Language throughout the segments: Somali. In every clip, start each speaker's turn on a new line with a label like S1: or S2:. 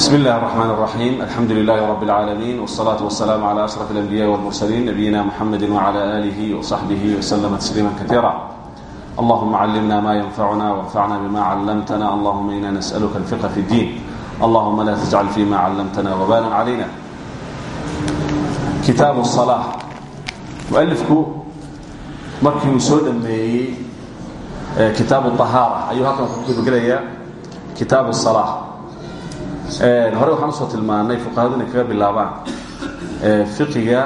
S1: بسم الله الرحمن الرحيم الحمد لله رب العالمين والصلاة والسلام على أشرف الأنبياء والمرسلين نبينا محمد وعلى آله وصحبه وسلم تسليما كثيرا اللهم علمنا ما ينفعنا وانفعنا بما علمتنا اللهم إنا نسألك الفقه في الدين اللهم لا تجعل فيما علمتنا وبالا علينا كتاب الصلاة مؤلفك markii uu soo dhameeyey kitaabu طahaara ayuu hore waxaan u soo tilmaanay fuqahadu inay kaga bilaabaan fiqiga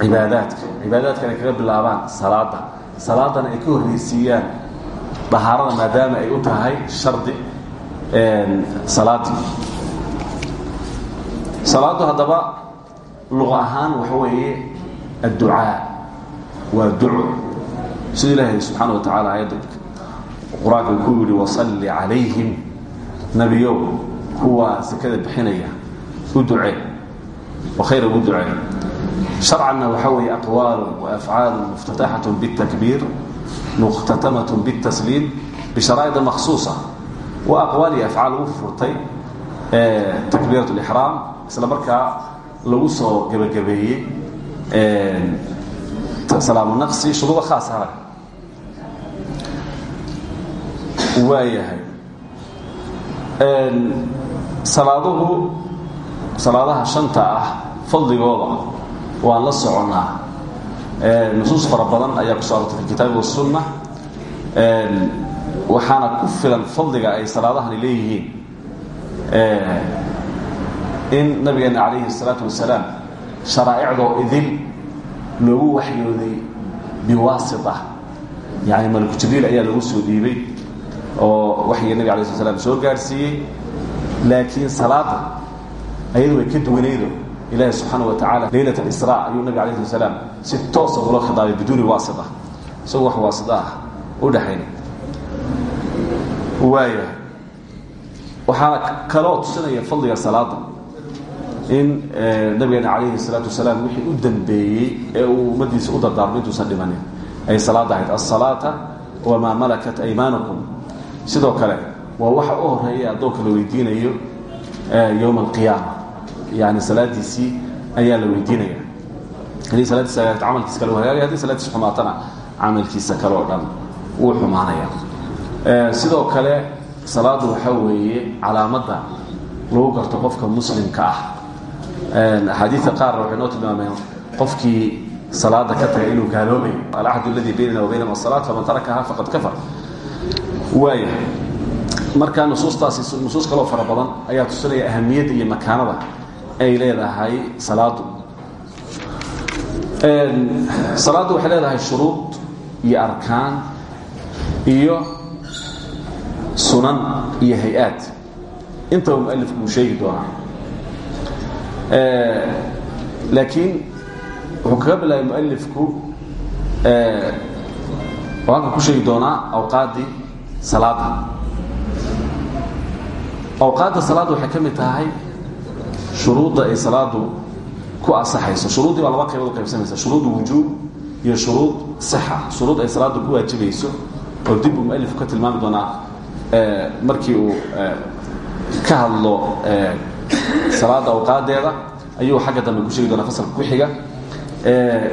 S1: cibaadaadka. Cibaadaadka kaga bilaabaan salaada salaadana ay ka horreysiiyaan dahaarada maadaama ay u tahay shardi salaadii salaadu haddaba luqa waxa weeye adducaa. Waa duco sida ilaahay wa tacala aayadda qur'aanka ku yidhi wasalli calayhim nebiyow kuwa sekada bixinaya u ducee oo khayr ugu ducee sharcanna waxaa weeye aqwaalu waafcaalu muftataxatu biاtakbiir mukhtatamaة bالtasliim bisharaa'id makhsuuصa wa aqwaal iyo afcaal ugu furtay takbiiraة اlixraam isla markaa lagu soo gebagabeeyey salaamu naqsi shuruudo khaas hara waayahay salaaduhu salaadaha shanta ah fadligooda waan la soconnaa nusuus fara badan ayaa ku soo arortay fi kitaabi wasunna waxaana ku filan fadliga ay salaadahani leeyihiin. In nabigeena calayhi الsalaatu wasalaam sharaa'icdoo idil loogu waxyooday biwaasita. Yani malaku jibriil ayaa lagu soo dhiibay oo waxyiga nabig alay sl soo gaadhsiiyey laakiin salaada ayadu way ka duwanaydo ilaahi subxaana wa tacaala leylat alisra ayuu nabig alayh sl slaam si toosa ula khidaabay biduuni waasita isagoo wax waasita ah u dhexayna waaya waxaana kaloo tusinaya fadliga salaada in nabigeena calayhi salaatu wasalaam wixii u dambeeyey ee uu ummadiisa u dardaarmo intuusan dhimanin. Ay salaada ahayd asalaata wamaa malakat aymaanukum sidoo kale waa waxa u horreeya addoonka la weydiinayo yowma alqiyaama yani salaadiisii ayaa la weydiinaya haddii salaadiisa hagaagto camalkiisa kale u hagaagaya haddii salaadiisa xumaatana camalkiisa kale oo dhan wuu xumaanaya sidoo kale salaadu waxaa weeye calaamadda lagu garto qofka muslimka ah. Axaadiidka qaarna waxay noo tilmaameen qofkii salaada ka tagay inuu gaaloobayo. Alcahd اladii baynana wa baynahum aلsalaa faman tarakaha faqad kafar. Waaya marka nusuustaasi nusuus kaloo fara badan ayaa tusinaya ahamiyadda iyo makaanada ay leedahay salaadu. Salaaddu leedahay shuruud iyo arkaan iyo sunan iyo hay'aad. Intaba mualifku uu sheegi doonaa. Laakiin wuxuu kaga bilaabay mualifku oo ku sheegi doonaa awqaaddii awqaadda salaadda waxay ka mid tahay shuruudda ay salaadu ku asaxayso shuruuddii baa laba qaybood qaybsamaysa shuruud wujuub iyo shuruud sixa shuruud ay salaaddu ku waajibayso oo dib uu mualifku ka tilmaami doonaa markii uu ka hadlo salaada awqaadeeda ayuu xagga dambe ku sheegi doonaa fasalka ku xiga.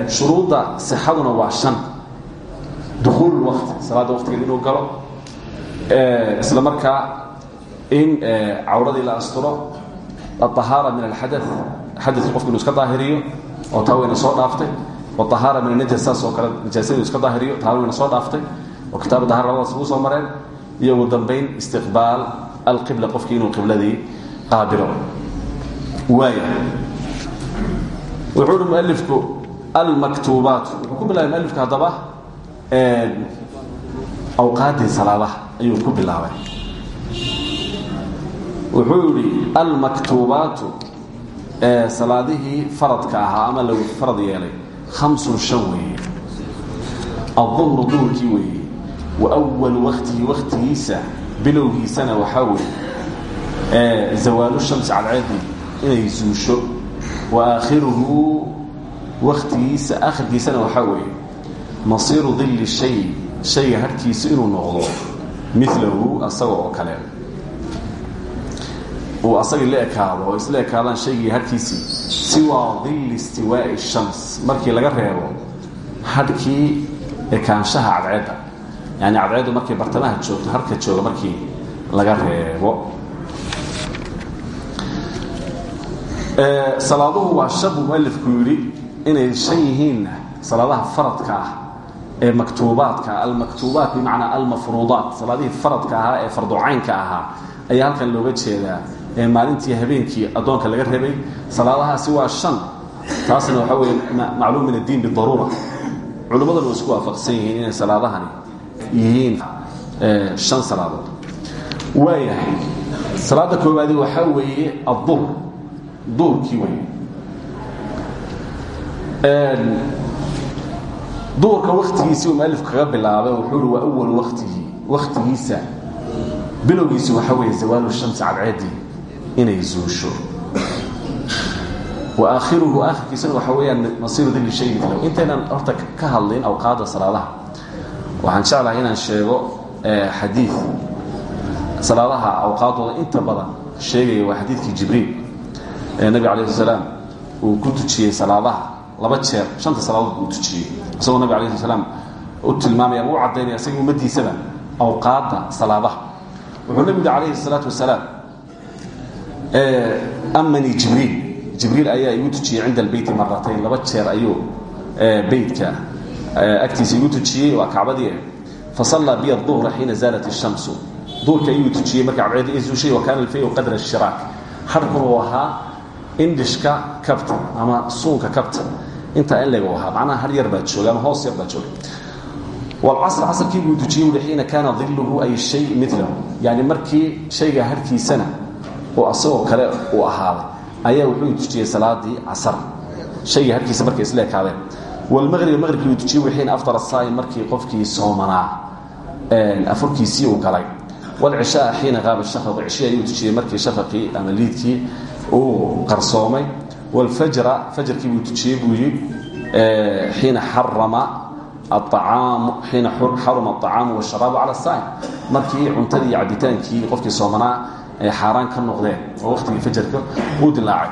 S1: Shuruudda sixaduna waa shan. Dukuul waqti salaadda waqtigeed inuu galo isla markaa in cawradii la asturo aahaara min alxada xadadki qofku inuu iska daahiriyo oo taa soo dhaaftay waahaara min anajas saas oo kale iska daahiriyo wayna soo dhaaftay oo kitaabu dahara labadaas soo mareen iyo ugu dambayn istiqbaal alqibla qofkii inuu qibladii qaabilo waaya wuxuu uhi mualifku almaktuubaat. Wuxuu ku bilaabay mualifku haddaba awqaaddii salaadaha ayuu ku bilaabay wuxuu yidhi almaktuubaatu ee salaadihii faradka ahaa ama lagu farad yeelay hamsun shan weeye. Aduhru duhurkii weeye. Wa walu waktihi waktigiisa bilowgiisana waxaa weeye zawaalu shamsi cadceedii inay zuusho. Wa aakhiruhu waktigiisa akhirkiisana waxaa weeye masiiru dilli shay shayga harhkiisa inuu noqdo milahu asaga oo uu asagii la ekaado oo isla ekaadaan shaygii hadhkiisii siwaa dilli istiwaa'i shams markii laga reebo hadhkii ekaanshaha cadceedda. Yani cadceeddu markay bartamaha joogto harka jooga markii laga reebo. Salaaduhu waa shan buu mualifku yidhi inay shan yihiinna salaadaha faradka ah ee maktuubaadka almaktuubaat bimacnaa almafruudaat. Salaadihii faradka ahaa ee farducaynka ahaa ayaa halkan looga jeedaa ee maalintii habeenkii addoonka laga rabay salaadahaasi waa shan. Taasna waxaa weeye macluum min addiin bidaruura. Culimmaduna way isku waafaqsan yihiin inay salaadahani yihiin shan salaadood. Waayahay salaada koowaadi waxaa weeye adduhr. Duurkii wey duurka waktigiisii uu mualifku kaga bilaabay wuxuu uhi waa awal waktihi waktigiisa bilowgiisu waxaa weeye zawaalu shamsi cadceeddii inay zuusho. Wa aakhiruhu aakhirkiisuna waxaa weeyaan masiiru dilli shay midlow intaynan horta ka hadlin awqaadda salaadaha. Waxaan jeclahay inaan sheego xadiid salaadaha awqaaddooda inta badan sheegaya waa xadiidkii jibriil. Ee nabi alayh salaam uu ku tujiyey salaadaha laba jeer. Shanta salaadood buu tujiyey. Isagoo nabi alayh salaam u tilmaamaya ama u caddaynaya isaga ummaddiisaba awqaadda salaadaha. Wuxuu nabigu calayhi salaatu wasalaam amanii jibriil jibriil ayaa igu tujiyey cinda albeyti maratayn laba jeer ayuu beytka agtiisa igu tujiyey. Waa kacbadii fasallaa biya duhra xiina zaalat ishamsu duurka ayuu tujiyey. Marka cadceedda ay zuushay wa kaana alfayu qadra shiraak. Harkun uu ahaa indhishka kabta ama suunka kabta. Intaa in leg ahaa. Macnaha har yar baa jooga hoos yar baa jooga. Walcasr casrkii buu tujiyey ui xiina kaana diluhu ay shay milahu yani markii shayga harkiisana oo asagoo kale uu ahaaday. Ayaa wuxuu tujiyey salaadii casar shayga harkiisa markay isla ekaadeen walmaqrib maqribkii uu tujiyey ui xiina aftara saa'im markii qofkii soomanaa afurkiisii uu galay. Walcishaa xiina qaaba shafaq cishii ayuu tujiyey markii shafaqii ama liidkii uu qarsoomay. Wlfajra fajrkii buu tujiyey buu yidhi xiina xarama aaaam xiina xaruma aطacaamu wاsharaabu cala saa'im markii cuntadii iyo cabitaankii qofkii soomanaa ay xaaraan ka noqdeen oo waqtigii fajarka uu dilaacay.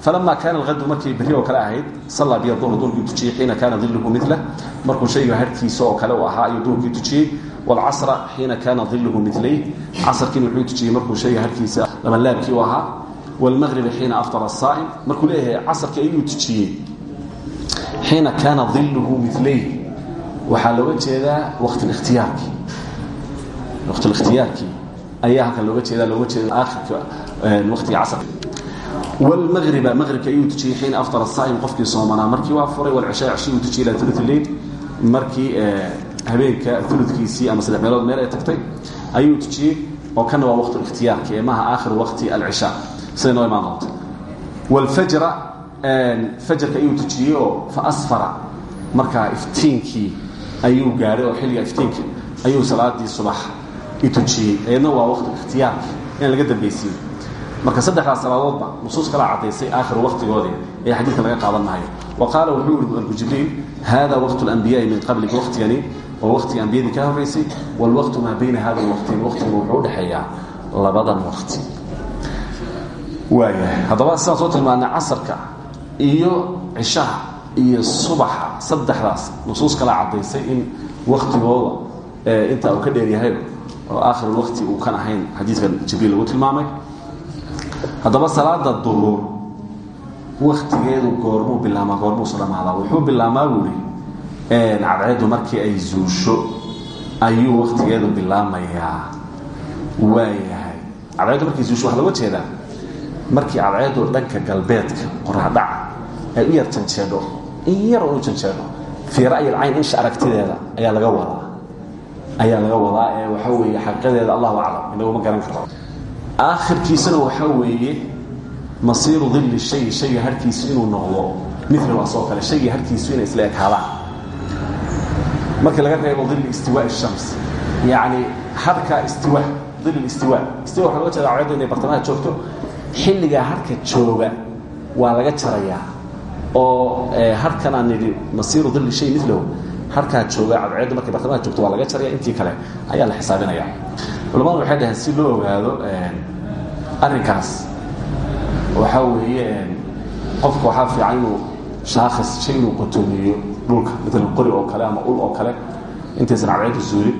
S1: Falama kaana alhadu markay berri oo kale ahayd sallaa biya duhr duurkii tujiyey xiina kaana diluhu milah markuu shayga harkiisa oo u ahaa ayuu duurkii tujiyey wاlcasra xiina kaana diluhu milay casrkiina wuxuu tujiyey markuu shayga harkiisa labanlaabkii u ahaa. Wاlmaqribi xiina aftara asaa'im markuu leeyahay casarkii ayuu tujiyey. Xiina kaana diluhu milayh waxaa looga jeedaa waqtiikhtiyaarkii ayaa halkan looga jeeda looga jeeda aakhirka waqtiga casarka. Wاlmaqriba maqribka ayuu tujiyey xiina aftara asaa'im qofkii soomanaa markii waa furay walcishaa cishii uu tujiyey ilaa ulu leyl markii habeenka uludkiisii ama saddex meelood meel ay tagtay ayuu tujiyey. Oo kana waa waqtiikhtiyaarki ee maaha aakhiru waqti alcishaa. Siday noo imaan doonto? Wاlfajra fajarka ayuu tujiyey oo faasfara markaa iftiinkii ayuu gaadhay oo xilliga iftiinka ayuu salaadii subax i tujiyey eedna waa waqti ikhtiyaarki inaan laga dambaysiin marka saddexdaas salaadoodba nusuus kala cadaysay aakhiru waqtigoodii ee xadiidka laga qaadan maayo wa qaala wuxuu yihi malku jibriil hada waqtu اlanbiyaai min qablika waqtigani. Waa waqtiga ambiyadii ka horraysay wاlwaqtu maa bayna hada waqtayn waqtigu wuxuu udhexeeyaa labadan waqti. Waayahay haddaba sidaan soo tilmaanay casarka iyo cishaha iyo subaxa saddexdaas nusuus kala cadaysay in waktigooda intaa uu ka dheeryahay oo aakhirulwaqti uu kan ahayn xadiidkan jibriil lagu tilmaamay. Haddaba salaada duruur waktigeedu goormuu bilaabmaa goormuusu dhammaadaa wuxuu bilaabmaa buuri cadceeddu markii ay zuusho ayuu waktigeedu bilaabmayaa. Waayahay cadceeddu markay zuusho waxa looga jeedaa? Markii cadceeddu dhanka galbeedka qoraxdhaca ay u yar janjeedho in yar u janjeedho fii ra'yi alcayn insha aragtideeda ayaa laga wadaa ayaa laga wadaa ee waxa weeye xaqiiqadeeda allahu aclam inagu ma garan karto aakhirkiisana waxaa weeye masiiru dilli shay shayga harkiisu inuu noqdo milahu asoo kale shayga harkiisu inay isla ekaadaan. Markii laga reebo dilli istiwaa shams yacni harka istiwa dilli istiwa istiwa waxa loga jeeda cadceeddu inay bartamaha joogto. Xilligaa harka jooga waa laga jarayaa oo harkan aan nidhi masiiru dilli shay milahu harkaa jooga cadceeddu markay bartamaha joogto waa laga jaraya intii kale ayaa la xisaabinaya. Culamadu waxay dhaheen si loo ogaado arrinkaas. Waxaa weeye qofka waxaa fiican inuu shaakhis shay inuu qotoomiyo dhulka maalan qori oo kale ama ul oo kale intaysan cadceedda zuulin.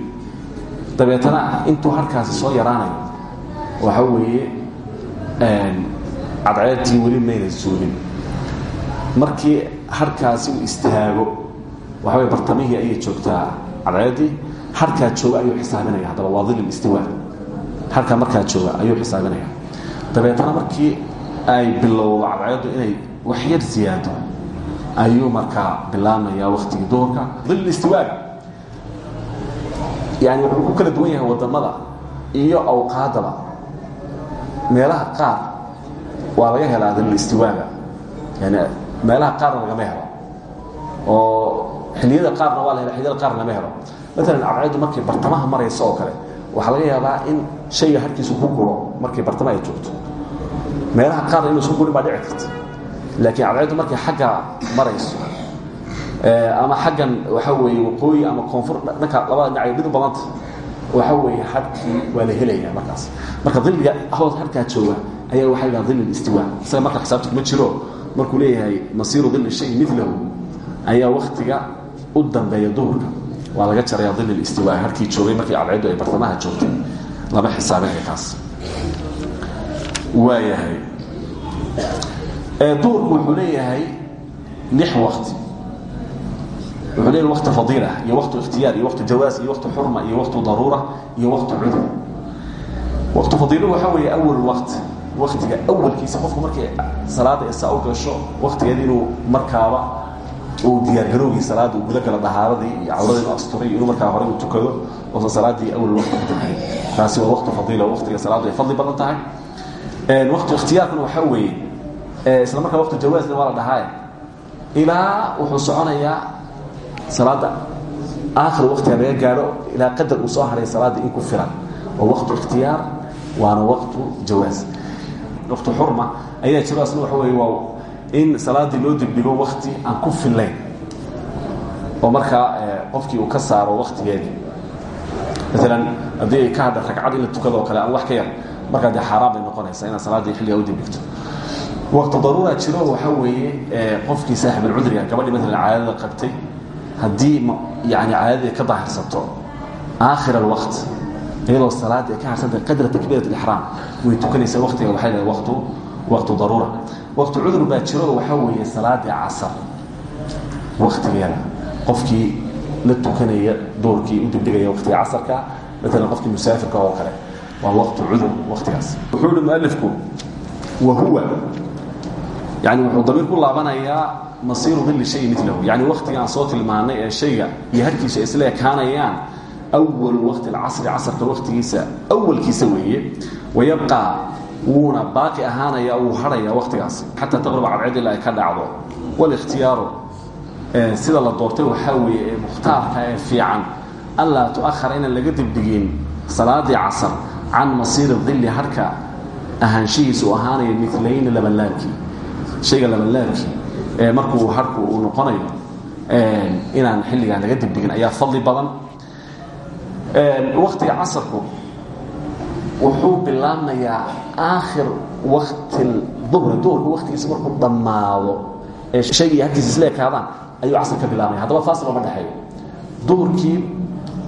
S1: Dabeetana intuu harkaasi soo yaraanayo waxaa weeye cadceedtii weli mayna zuulin. Markii harkaasi uu istaago waxa wey bartamihii ayay joogtaa. Cadceeddii harkaa jooga ayuu xisaabinaya. Haddaba waa dil istiwa. Harkaa markaa jooga ayuu xisaabinaya. Dabeetana markii ay bilowdo cadceeddu inay wax yar ziyaado ayuu markaa bilaabmayaa waktigii duhurka. Dil istiwaaga yani wuxuu ku kala duwan yahay waddamada iyo awqaadaba. Meelaha qaar waa laga helaa dil istiwaaga yani meelaha qaarna lagama helo. Oo xilliyada qaarna waa la hela xilliyada qaarna lama helo. Maalan cadceeddu markay bartamaha marayso oo kale waxaa laga yaabaa in shayga harkiisu ku guro markay bartamaha ay joogto. Meelaha qaarna inuu isku gurin baa dhici karta. Laakiin cadceeddu markay xagga marayso ama xaggan waxa weeye waqooyi ama koonfur dhanka labada dhinac ay dhid badanta waxa weeye harkii waa la helaya markaas. Marka dilliga hoos harkaa jooga ayaa waxaa yidhaha dil istiwa isaga marka xisaabta kuma jiro. Markuu leeyahay masiiru dilli shay milahu ayaa waktiga u dambeeya duhurka waa laga jaraya dil istiwa harkii joogay markii cadceeddu ay bartamaha joogtay. Lama xisaabinaya kaas. Waayahay duhurku wuxuu leeyahay lix wakti wuxuu leeyahay wakti fadiila iyo wakti ikhtiyaar iyo wakti jawaas iyo wakti xurma iyo wakti daruura iyo wakti cudur. Wakti fadiiluhu waxaa weeye awal waqti. Waktiga awalkiisa qofku markay salaada isaa u gasho waktigeeda inuu markaaba uu diyaargarowgii salaada uu guda galo dahaaradii iyo cawradii inu asturay inuu markaa horey u tukado oosan salaadii awal ku tukaday taasi waa wakti fadiila waktiga salaadu ay fadli badan tahay. Wakti ikhtiyaarkuna waxaa weeye isla markaa wakti jawaasna waa la dhahaaye ilaa wuxuu soconayaa salaada aakhir waktiga laga gaadho ilaa qadar uu soo haray salaada in ku filan. Waa waktu ikhtiyaar waana waktu jawaas waktu xurma ayaa jiro asna waxa weeye waa in salaadii loo dibdhigo wakti aan ku fillayn oo markaa qofkii uu ka saaro waktigeedii maalan haddii ay ka hadha ragcad in la tukado oo kale ama wax ka yar markaa dee xaaraan bay noqonaysaa inaad salaaddii xilligaa u dibdhigto. Wakti daruura jiro waxaa weeye qofkii saaxibalcudriga gabadhii maalan caadada qabtay haddii yani caadadii ka daahirsato aakhir alwaqt iyadoo salaadii ay ka harsantahay qadra takbiirat alixraam way tukanaysaa waktiga waxay leedahay waqtu waqtu daruura waqti cudur baa jiro waxaa weeye salaadii casar. Waktigeeda qofkii la tukanaya doorkii u dibdhigaya waktiga casarka maalan qofkii musaafirka oo kale. Waa waqti cudur waktigaas wuxuu hi mualifku wa huwa. Yani wuxuu damiir ku laabanayaa masiiru dilli shay milahu yani waktiga aan soo tilmaanay ee shayga iyo harkiisu ay isla ekaanayaan awalu waqti alcasri casarka waktigiisa awalkiisa weeye wayabqaa wuuna baaqi ahaanaya wuu harhaya waktigaas xataa taqruba cadceed ilaa ay ka dhacdo. Wاlاkhtiyaaru sida la doortay waxaa weeye ee mukhtaarka ee fiican. Anlaa tu'ahara inaan laga dibdhigin salaadii casar can masiiri dilli harka ahaanshihiisa u ahaanaya milayni labanlaabkii shayga labanlaabkii markuu harku uu noqonayo inaan xilligaan laga dibdhigin ayaa fadli badan. Waktiga casarku wuxuu bilaabmayaa aakhir wakti duhri duhurka waktigiisa markuu dhammaado ee shaygii harkiisa isla ekaadaan ayuu casar ka bilaabmaya. Haddaba faasl ooma dhexeeyo duhurkii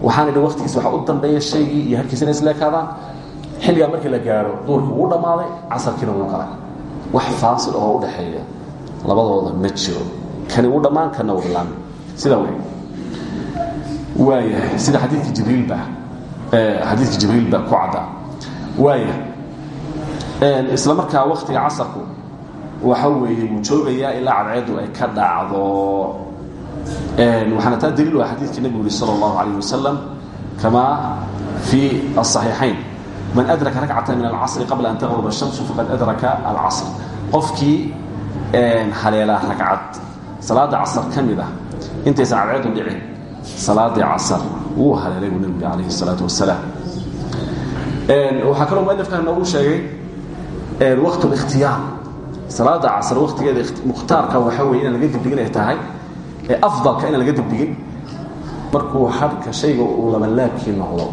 S1: waxaan idhi waktigiisa waxaa u dambeeya shaygii iyo harkiisa inay isla ekaadaan xilligaa markii la gaaro duhurkii wuu dhammaaday casarkiina wuu galay wax faasil oo u dhexeeya labadooda ma jiro. Kani wuu dhammaan kana wuu bilaabmay. Sidaa wey waayahay sida xadiidka jibriilba xadiidka jibriil baa ku cadda waaya isla markaa waktiga casarku waxa weeye wuu joogayaa ilaa cadceeddu ay ka dhacdo waxaana taa daliil u ah xadiidka nebigu yuri sala allahu calayh wasalam kamaa fii aلصaxiixayn man adraka rakcata min alcasri qabla an taqruba الshamsu faqad adraka alcasr qofkii haleelaa ragcad salaada casar ka mid ah intaysan cadceeddu dhicin salaadii casar wuu haleelay buu nebigu calayhi الsalaatu wasalaam waxaa kaloo mualifkan noogu sheegay waqt اlاkhtiyaar salaada casr waktigeeda mukhtaarka waxaa weye inaan laga dibdhigin ay tahay afdalka inaan laga dibdhigin markuu harka shayga uu labanlaabkii noqdo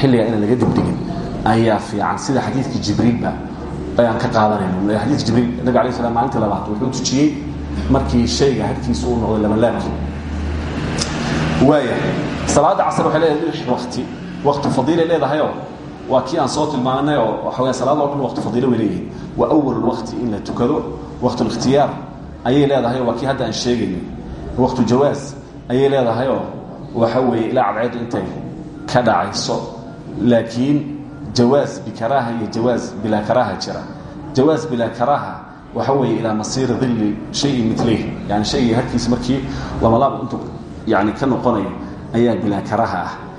S1: xilligaa inaan laga dibdhigin ayaa fiican. Sida xadiidkii jibriilba ayaan ka qaadanayna xadiis jibriil nabi alay slam maalintii labaad wuxuu tujiyey markii shayga harkiisa uu noqday labanlaabkii waaya salaada casr waxay leedahay lix wakti wakti fadiilay leedahayoo waa kii aan soo tilmaanay oo waxawaya salaada o dhan wakti fadiilo way leeyihiin waa awal waqti in la tukado waqtulikhtiyaar ayay leedahay waa kii hadda aan sheegaynay. Waqtu jawaas ayay leedahayoo waxa weeye ilaa cadceeddu intay ka dhacayso. Laakiin jawaas bikaraaha iyo jawaas bilaa karaaha jira. Jawaas bilaa karaaha waxa weeye ilaa masiiri dilli shayin mileyh yani shaygii harkiisa markii labalaab intuu yani ka noqonayo ayaa bilaa karaaha ah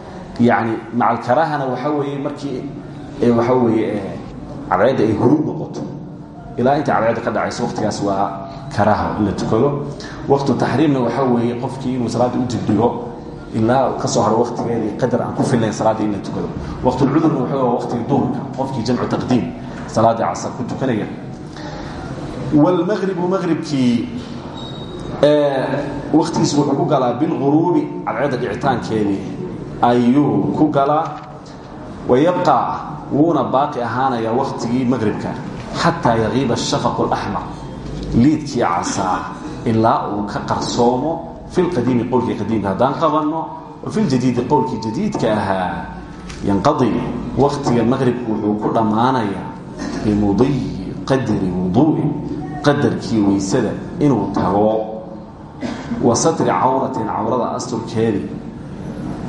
S1: yani macalkaraahana waxa weeye markii waxa weeye cadceedda ay huruub noqoto. Ilaa intay cadceedda ka dhacayso waqtigaas waa karaaha in la tukado waqtu taxriimna waxa weeye qofkii inuu salaadda u dibdhigo ilaa ka soo haro waqtigeedii qadar aan ku fillayn salaaddii in la tukado waqtulcudurna waxa waa waqtigii duhurka qofkii jamcu taqdiim salaaddii casar ku tukanaya. Wlmaqribu maqribkii waktigiisu wuxuu ku galaa bilguruubi cadceedda dhicitaankeedii ayuu ku galaa wayabqa wuuna baaqi ahaanaya waktigii maqribka xataa yaqiiba ashafaqu اlaxmar liidkii casaa ilaa uu ka qarsoomo fi lqadiimi qowlkii qadiimka. Haddaan qabanno wa fi ljadiidi qowlkii jadiidka ahaa yanqadi waktiga maqribku wuxuu ku dhammaanaya bimudiyi qadri wuduu'i qadarkii waysada inuu tago. Wa satri cawratin cawrada asturkeedii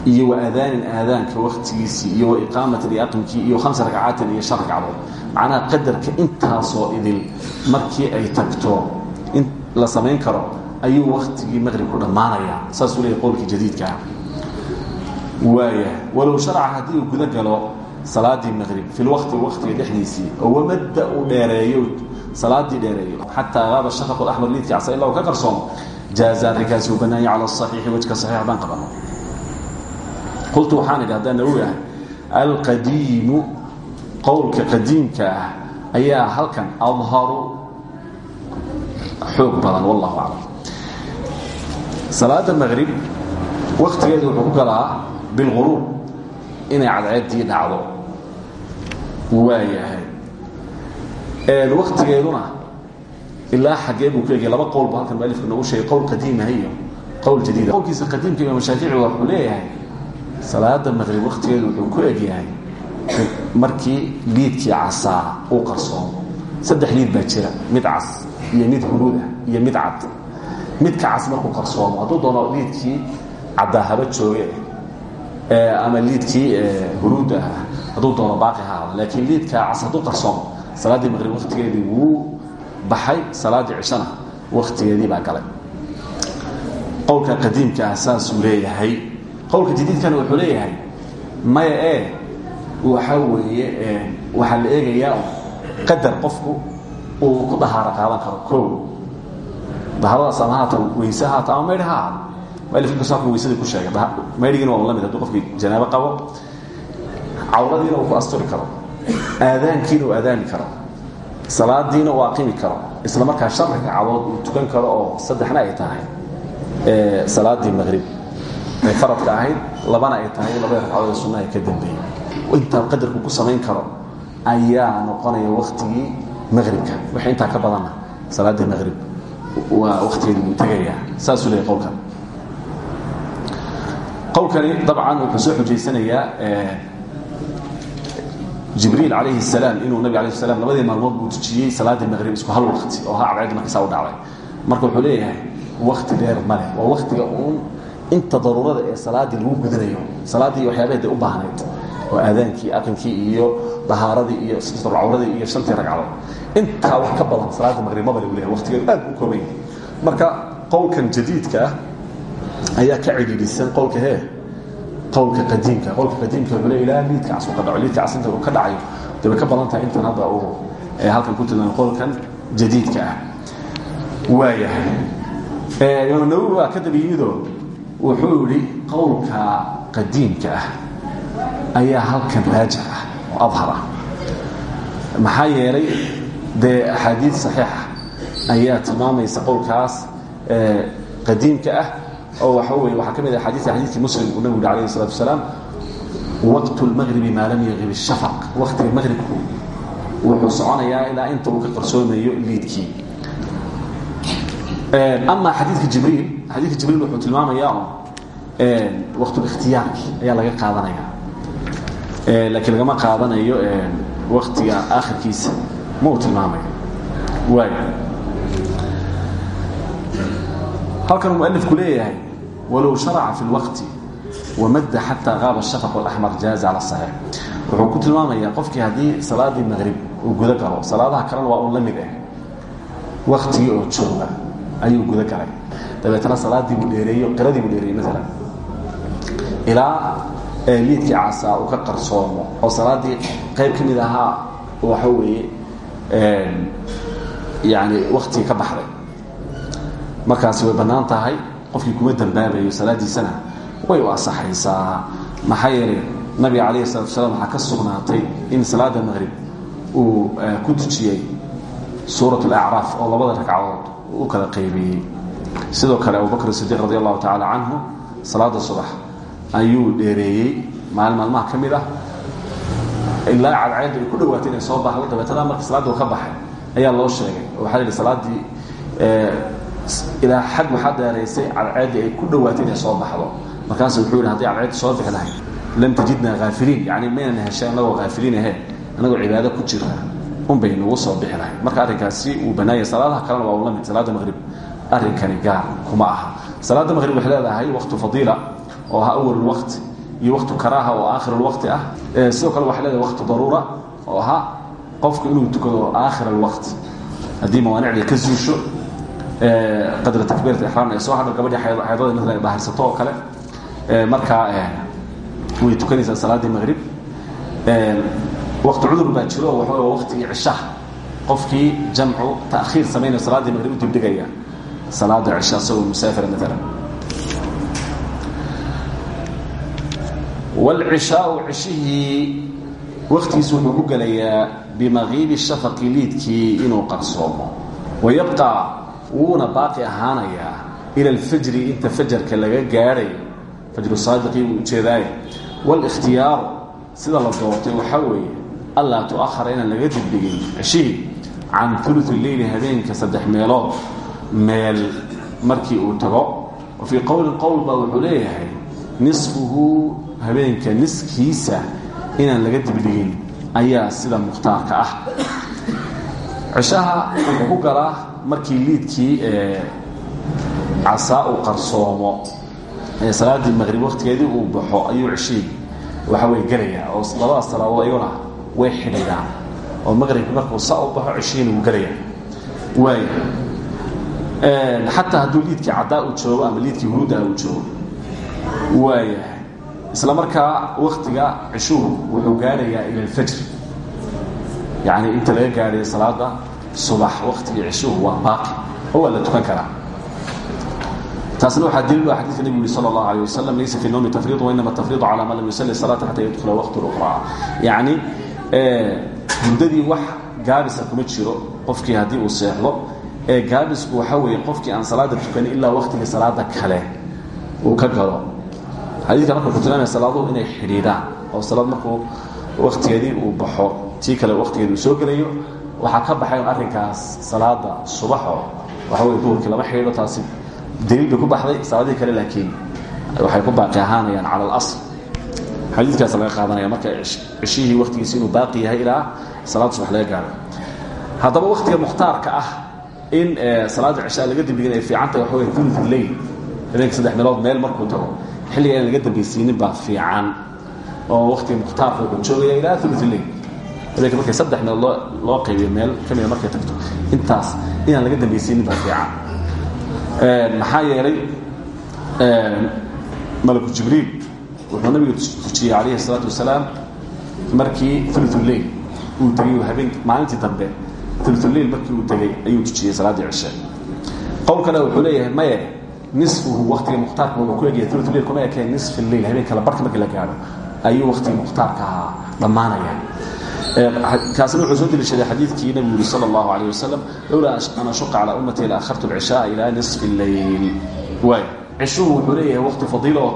S1: iyo wa aadaanin aadaanka waktigiisii iyo wa iqaamatin iyo hamsa ragcaatin iyo shan ragcadood. Macnaha qadarka intaasoo idil markii ay tagto in la samayn karo ayuu waktigii maqribku dhammaanaya saasuu leeyahy qowlkii jadiidkaa waaya walow sharaca haddii uu guda galo salaadii maqrib fi lwaqti waktiga dhexdiisii oo wamadda uu dheereeyo salaadii dheereeyo xataa gaaba shafaq axmar liidkii casa ilaa uu ka qarsoomo jaaza arrinkaasi uu bannaanya cala asaxiixi wejka saxiix haddaan qabano qultu waxaan idhi haddaan nawowi ah alqadiimu qowlka qadiimka ayaa halkan adharu xoog badan wallahu aclam salaada maqrib waktigeedu wuxuu ku galaa bilguruub inay cadceeddii dhacdo waayahay waktigeeduna ilaa xaggee buu ku egay laba qowl bu halkan mualifka noogu sheegay qowl qadiimaha iyo qowl jadiida qowlkiisa qadiimka imaam shaafici wuxuu leeyahay salaada maqrib waktigeedu wuxuu ku egyahay markii liidkii casaa uu qarsoomo saddex liid baa jira mid cas iyo mid huruud ah iyo mid cad. Midka cas markuu qarsoomo hadduu doono liidkii caddaa haba jooge ama liidkii huruudda ah hadduu doono baaqi ha ahaado laakiin liidkaa cas hadduu qarsoomo salaaddii maqrib waktigeedii wuu baxay salaaddii cishana waktigeedii baa galay. Qowlka qadiimka ah saasuu leeyahay qowlka jadiidkana wuxuu leeyahay maya ee waxa weeye waxaa la eegayaa qadar qofku uu ku dahaaro qaadan karo koo dahaaradaas ama haata weyse haata ama maydhi ha ahaado. Mualifkiinkasoo halkan weysadii ku sheegay. Maydhigiina waa la mid hadduu qofkii janaabo qabo cawradiina uu ku asturi karo aadaankiina uu aadaami karo salaadiina uu aqimi karo isla markaa shan ragcadood uu tukan karo oo saddexna ay tahay salaadii maqrib ay faradka ahayd labana ay tahay labada ragcadood ee sunnaha ka dambeeyey intaa qadarku ku samayn karo ayaa noqonaya waktigii maqribka wixii intaa ka badanna salaaddii maqrib waa waktigeedii wuu tegayaa. Saasuu leeyahy qowlkan. Qowlkani dabcan wuxuu soo xujaysanayaa jibriil calayhi salaam inuu nabig alayh salam labadii maalmood buu tujiyey salaaddii maqrib isku hal wakti oo ha cadceedda markiisaa u dhacday. Marka wuxuu leeyahay wakti dheer ma leh waa waktiga uun inta daruurada ee salaaddii lagu gudanayo salaaddii waxyaabaheeda u baahnayd oo aadaankii aqankii iyo dahaaradii iyo cawradii iyo shantii ragcadood. Intaa wax ka badan salaadda maqrib maba lagu leeyahay waktigeedu aad u kooban yahay marka qowlkan jadiidka ah ayaa ka cidhiidhisan qowlka hee qowlka qadiimka qowlka qadiimka wuxuu leeyahay ilaa liidka cas uu ka dhaco liidka cas inta uu ka dhacayo. Dee way ka badan tahay intan hadda uu halkan ku tilmaamay qowlkan jadiidka ah. Waayahay imaam nawowi waa ka daba yimidoo wuxuu yidhi qowlka qadiimka ah ayaa halkan raajix ah oo adhar ah. Yeelay dee axaadiid saxiixa ayaa tilmaamaysa qowlkaas qadiimka ah oo waxa weye waxaa ka ah xadiidka xadiidkii muslim uu nabigu yidhi alayhi salatu wasalaam waqtu lmaqribi maa lam yaqib ishafaq waktiga maqribku wuxuu soconayaa ilaa inta uu ka qarsoomayo liidkii ama xadiidka jibriil xadiidka jibriil wuxuu tilmaamayaa waqtulikhtiyaarki ayaa laga qaadanaya laakiin lagama qaadanayo waktiga aakhirkiisa ma uu tilmaamayo waay halkan mualifku leeyahay walow sharaca fi اlwaqti wamadda xataa qaaba الshafaq اlaxmar jaaza cala صaxiix wuxuu ku tilmaamayaa qofkii haddii salaadii maqrib uu gudo galo salaadaha kalena waa un la mid ah waktigii oo jooga ayuu gudo galay. Dabeetana salaadii buu dheereeyo qiradii buu dheereeyey maalan ilaa liidkii casaa uu ka qarsoomo. Oo salaadii qayb ka ahaa waxa weeye yani waktigii ka baxday. Markaasi way bannaan tahay. Qofkii kuma dambaabayo salaadiisana way u asaxaysaa maxaa yeelay nabiga calayhi salatu ka sugnaatay in salaada maqrib uu ku tujiyey suurat alacraaf oo labada ragcadood u kala qaybiyey sidoo kale abubakr sidiiq radi allahu tacaala canhu salaada subax ayuu dheereeyey. Maalin maalmaha ka mid ah ilaa cadceedda ay ku dhawaatay inay soo baxdo. Dabeetana marka salaaddu ka baxay ayaa loo sheegay. Oo waxaa la yidhi salaaddii ilaa xag waxaa dheeraysay cadceeddii ay ku dhawaatay inay soo baxdo? Markaasu wuxuu yidhi hadday cadceedda soo bixi lahayd lam tajidna haafiliin yani maynan heshay anagoo haafiliin ahe anagoo cibaado ku jira unbay nagu soo bixi lahayd marka arrinkaasi uu bannaayay salaadaha kalena waa ula mid salaada maqrib arrinkani gaar kuma aha. Salaada maqrib waxay leedahay waqtu fadiila oo ahaa awal waqti iyo waqtu karaaha oo aakhir lwaqti ah. Sidoo kale waxay leedahay waqtu daruura oo ahaa qofku inuu tukado aakhir alwaqti haddii mawaanicdii ka zuusho qadra takbiirat ixraam ay soo hadho gabadhii xaydada midna ay baharsato oo kale. Markaa way tukanaysaa salaaddii maqrib waqti cudur baa jiro waxa waa waqtigii cishaha qofkii jamcu ta'khiir samaynayo salaaddii maqrib u dibdhigaya salaada cisha asagoo musaafira maalan wاlcishaau cishihii waktigiisu wuxuu ku gelayaa bimakiibi shafaqi liidkii inuu qarsoomo wayabqى wuuna baaqi ahaanayaa ila اlfajri inta fajarka laga gaadhayo fajru saadiqii buu ujeedaaye wاlاkhtiyaaru sida la doortay waxaa weeye allaa tu'ahara inaan laga dibdhigin cishihii can ulu leyli habeenka saddex meelood meel markii uu tago wa fii qowlin qowl baa wuxuu leeyahay nisfuhu habeenka niskiisa inaan laga dibdhigin ayaa sida mukhtaarka ah cishaha wuxuu ku galaa markii liidkii casaa uu qarsoomo salaaddii maqrib wakhtigeedii uu baxo ayuu cishihii waxa way gelayaa oo labadaas salaadood ayaguna way xidhiidhaan oo maqribkii markuu sa u baxo cishihiina wuu gelayaa waay xataa hadduu liidkii caddaa uu joogo ama liidkii huruuda uu joogo. Waayahay isla markaa waktiga cishuhu wuxuu gaarayaa ila alfajr. Yacni inta laga gaadhayo salaada subax waktigii cishuhu waa baaqi oo waa la tukan karaa. Taasna waxaa daliil ah xadidka nebigu yuri sala allahu alayh wasalam laysa fi nawmi tafriidu wainama tafriidu calaa man lam yusalli salaata xata yadkhula waqtu luqraa yacni muddadii wax gaabisa kuma jiro qofkii haddii uu seexdo ee gaabisku waxaa weeye qofkii aan salaada tukanin ilaa waktigii salaada kale uu ka galo. Xadiidka marka wuxuu tilmaamaya salaaduhu inay xidhiidhaan oo salaad markuu waktigeedii uu baxo tii kale waktigeedi uu soo gelayo waxaa ka baxay un arrinkaas salaada subaxo. Waxa weye duhurkii lama xidhiidho taasi daliil bay ku baxday salaadihii kale laakiin waxay ku baaqi ahaanayaan cala alasl xadiidkaas laga qaadanaya marka cishihii waktigiisi inuu baaqi yahay ilaa salaada subax laga gaaro. Haddaba waktiga mukhtaarka ah in salaada cishaa laga dibdhigin ay fiicantahay waxa wey ulu leyl habeenka saddex meelood meel markuu tago xilliga in laga dambaysiinin baa fiican oo waktiga mukhtaarka wuxuu joogaya ilaa ulu leyl. Habeenka markay saddex meelood loo qaybiyo meel ka mida markay tagto intaas inaan laga dambaysiinin baa fiican. Maxaa yeelay malaku jibriil wuxuu nabiga tujiyey calayhi salaatu wasalaam markii ululeyl uu tegey habeen maalintii dambe ululeyl markii uu tegey ayuu tujiyey salaaddii cishe. Qowl kale wuxuu leeyahay maye nisfuhu waktiga mukhtaarka wuxuu ku egyahay ululeyl kuma ekeen nisf leyl habeen kale barka markii la gaadho ayuu waktigii mukhtaarka ahaa dhammaanaya. Kaasina wuxuu soo deliishaday xadiidkii nabigu yuri sala allahu alayh wasalam lowlaa an ashuqa calaa ummati la akhartu alcishaaa ilaa nisfi leyl waay cishuhu wuxuu leeyahay wakti fadiilo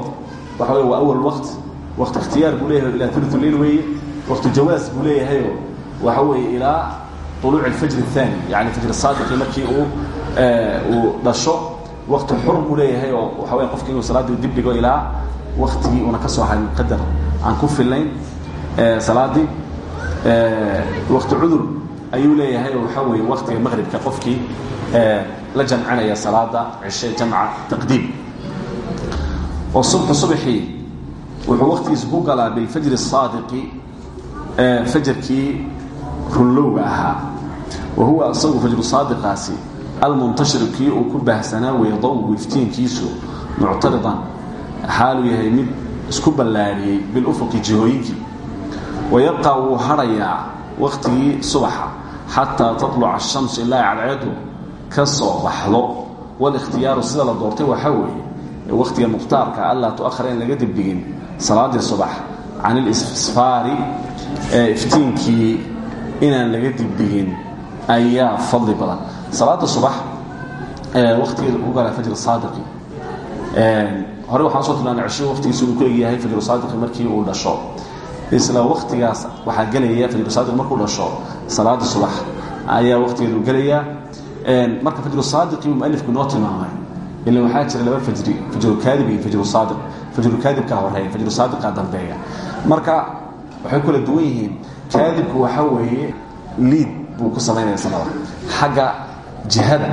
S1: waxa wey waa awal waqt wakti ikhtiyaar buu leeyahay ilaa ulu leyl weeye wakti jawaas buu leeyahayoo waxa weeye ilaa طuluuc اlfajr الثani yani fajr saadiqii markii uu uu dhasho wakti xur buu leeyahay oo waxa weya qofki inuu salaaddii dib dhigo ilaa waktigii una ka soo harin qadar aan ku filayn salaadii wakti cudur ayuu leeyahay oo waxaa weeye waktiga maqribka qofkii la jamcinaya salaada cishe jamca taqdiim oo subxi subxii wuxuu wakhtigiisa ku galaa bilfajri saadiqi ee fajarkii runlowga ahaa. Wa huwa isagu fajru saadiqaasi almuntashir kii uu ku baahsanaa weeye dawgu iftiinkiisu muctaridan. Yahay mid isku ballaadhiyey bilufuqi jihooyinkii. Wa yabqaa wuu hadhayaa wakhtigii subaxa xataa tatluca ashamsu ilaa cadceedu ka soo baxdo. Walihtiyaaru sida la doortay waxaa weeye waktiga mukhtaarka allaa tuahara in laga dibdhigin salaadii subax can اlisfaari iftiinkii inaan laga dibdhigin ayaa fadli badan. Salaada subax waktigeeda ku gala fajr saadiqi. Hore waxaan soo tilmaanay cisho waqtigiisa uu ku egyahay fajr saadiqi markii uu dhasho. Isla waktigaas waxaa gelaya fajr saadiq markuu dhasho salaada subax ayaa waktigeedu gelaya marka fajr saadiqi mualifku noo tilmaamay ila waxaa jira laba fajri fajrukaadib iyo fajru saadiq. Fajrukaadibkaa horreeya fajru saadiqaa dambeeya. Marka waxay kula duwan yihiin kaadibku waxaa weeye liid buu ku samaynaya samada. Xagga jihada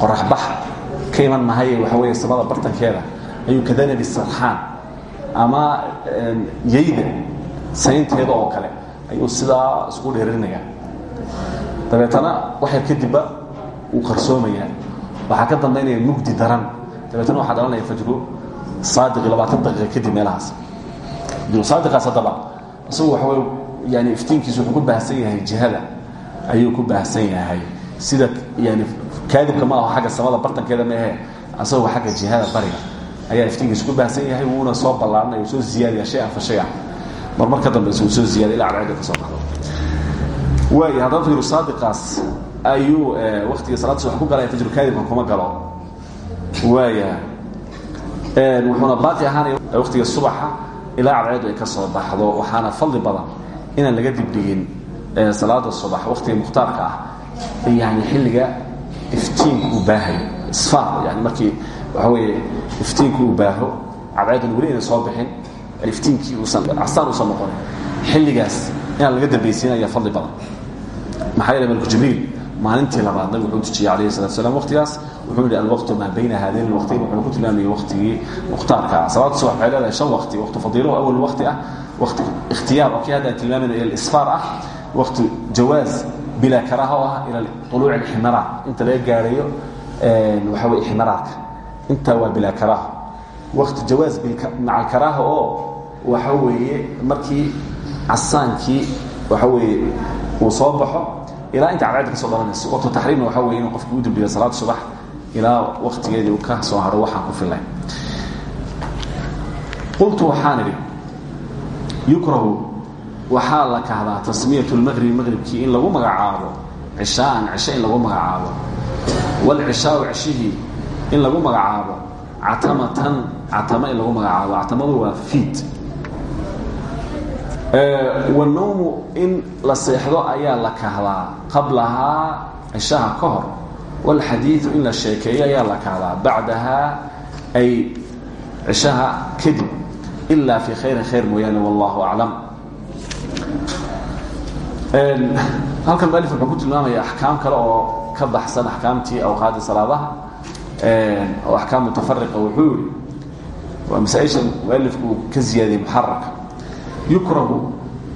S1: qoraxbaxa ka iman mahaye waxa weeye samada bartankeeda ayuu kadanabi sarxaan. Ama yayda saynteeda oo kale ayuu sidaa isku dheerinaya dabeetana waxyar kadibba wuu qarsoomayaa waxaa ka dambaynaya mugdi daran. Dabeetana waxaa dhalanaya fajru saadiqi labaatan daqiiqa kadib meelahaas. Saadiqaas haddaba isagu waxa wey yani iftiinkiisu wuxuu ku baahsan yahay jihada. Ayuu ku baahsan yahay. Sida yani kaadibka ma aho xagga samada bartankeeda maehe asagoo xagga jihada bariga. Ayaa iftiinkiisu ku baahsan yahay wuuna soo ballaaranaya uu soo ziyaadaya shay an fa shay uu soo ziyaday ilaa cadceeda ka soo baxdo waay haddaba fajru saadiqaas ayuu waktiga salaada subax ku galaya fajru kaadibka kuma galo. Waaya wuxuuna baaqi ahaanaya waktiga subaxa ilaa cadceedu ay ka soo baxdo waxaana fadli badan inaan laga dibdhigin salaada subax waktiga mukhtaarka ah. Yani xilliga iftiinku baahayo isfaar yani markii waxa weeye iftiinku uu baaho cadceedun weli ayna soo bixin iftiinkii uusan casaan uusan noqonin. Xilligaas inaan laga dambaysiin ayaa fadli badan. Maxaa yeele malku jibriil maalintii labaad nabigu wuxuu tujiyey calayhi salatu salaam waqtigaas. Wuxuu yidhi alwaqtu maa bayna haadayn alwaqtayn wuxuu ku tilmaamayay waqtigii mukhtaarka. Ah salaada subax waxay leedahay shan waqti waqti fadiilo awal waqti ah waqti ikhtiyaar oo kii hadda aan tilmaamayno ila isfaar ah waqti jawaaz bilaa karaaha oo ah ila طuluuc alximaraat inta laga gaarayo waxa weye ximaraadka. Intaa waa bilaa karaaha waqti jawaaz maca alkaraaha oo waxa weeye markii casaankii waxa weeye uu soo baxo ilaa inta cadceedda ka soo dhalanayso waqtu taxriimna waxa weye inuu qofkii u dambeeyo salaada subax ilaa waqtigeedii uu ka soo haro waxaan ku filay qultu waxaan idhi yukrahu waxaa la kahdaa tasmiyat lmaqribi maqribkii in lagu magacaabo cishaaan cisho in lagu magacaabo wlcishaau cishihii in lagu magacaabo catamatan catamo in lagu magacaabo catamadu waa fiid wanowmu in la seexdo ayaa la kahdaa qablahaa cishaha ka hor. Wاlxadiiu in la ayaa la kahdaa bacdaha ay cishaha kadib. Ila fi khayrin khayr mooyaane wallahu aclam. Halkan mualif wuxuu ku tilmaamaya axkaam kale oo ka baxsan axkaamtii awqaadii salaadaha. Oo axkaam mutafariqa wuxuu yihi waa masaaisha mualifku ka ziyaadiyey muxaraka yukrahu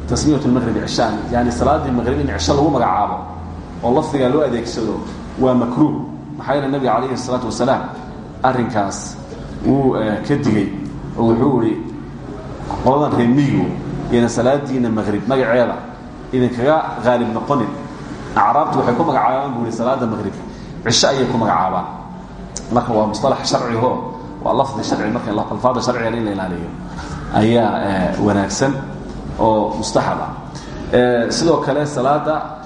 S1: tasmiyat lmaqribi cishaani yani salaadii maqrib in cisho lagu magacaabo oo lafdigaa loo adeegsado waa makruuh maxaa yeele nabiga calayhi salaatu wasalaam arrinkaas wuu eh, ka digey oo wuxuu ihi qoladan reemiyigu yayna salaadiina maqrib magaceeda idinkaga haalib noqonin. Acraabtu waxay ku magacaabaan buu ihi salaada maqrib cisho ayay ku magacaabaan. Marka waa musalax sharciho waa lafdi sharci marka alfaada sharciga in la ilaaliyo ayaa wanaagsan oo mustaxab ah. Sidoo kale salaada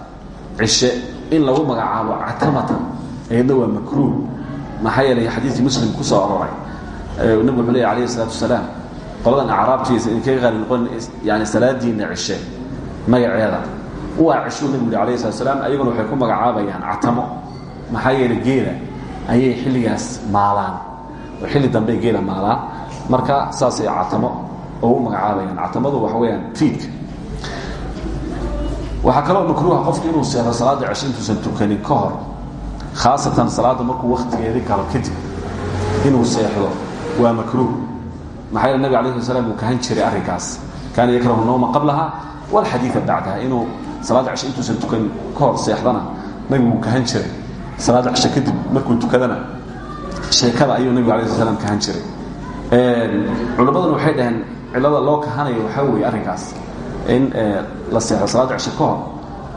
S1: cishe in lagu magacaabo catamatan iyadna waa makruuh. Maxaa yeelay xadiidkii muslim ku soo aroray nabig wuxuu leey alayh الsalaatu wasalaam qoladan acraabtiisa idinkaga qaali noqon yani salaadiina cishe magaceeda. Waa cishuu nabigu yhi alayh slat slam ayaguna waxay ku magacaabayaan catamo. Maxaa yeelay geela ayay xilligaas maalaan. Oo xilli dambey geela maalaan. Marka saasay catamo oo u magacaabayaan catamadu waxa weyaan fiidka waxaa kaloo makruuha qofku inuu seexdo salaada cisho intuusan tukanin ka hor khaasatan salaadda markuu waktigeedii galo kadib inuu seexdo waa makruuh. Maxaa yeele nabig alayh sl slam uu kahan jiray arrinkaas. Kaana yakrahu nawma qablaha walxadiida bacdaha inuu salaadda cisho intuusan tukanin ka hor seexdana nabigu uu kahan jiray. Salaadda cisho kadib markuu tukadana sheekada ayuu nabigu alay sl slam kahan jiray. Culammaduna waxay dhaheen cillada loo kahanayo waxaa weeye arrinkaas. In la seexdo salaadda cisho ka hor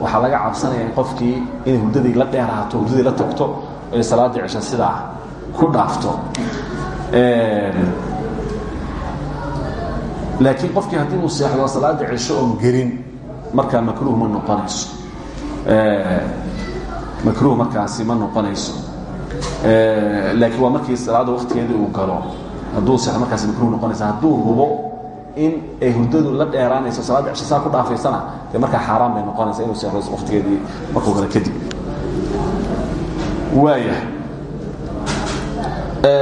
S1: waxaa laga cabsanaya in qofkii inay hurdadii la dheeraato hurdadii la tagto ay salaaddii cisho sidaa ku dhaafto. Laakiin qofkii haddii uu seexdo salaadda cisho oon gelin markaa makruuh ma noqonayso. Makruuh markaasi ma noqonayso. Laakiin waa markii salaadda waktigeedii uu galo. Hadduu seexdo markaasi makruuh noqonaysa. Hadduu hubo in ay hurdadu la dheeraanayso salaadda cisho saa ku dhaafaysana dee markaa xaaraan bay noqonaysa inuu seexdo waktigeedii markuu galo kadib waaya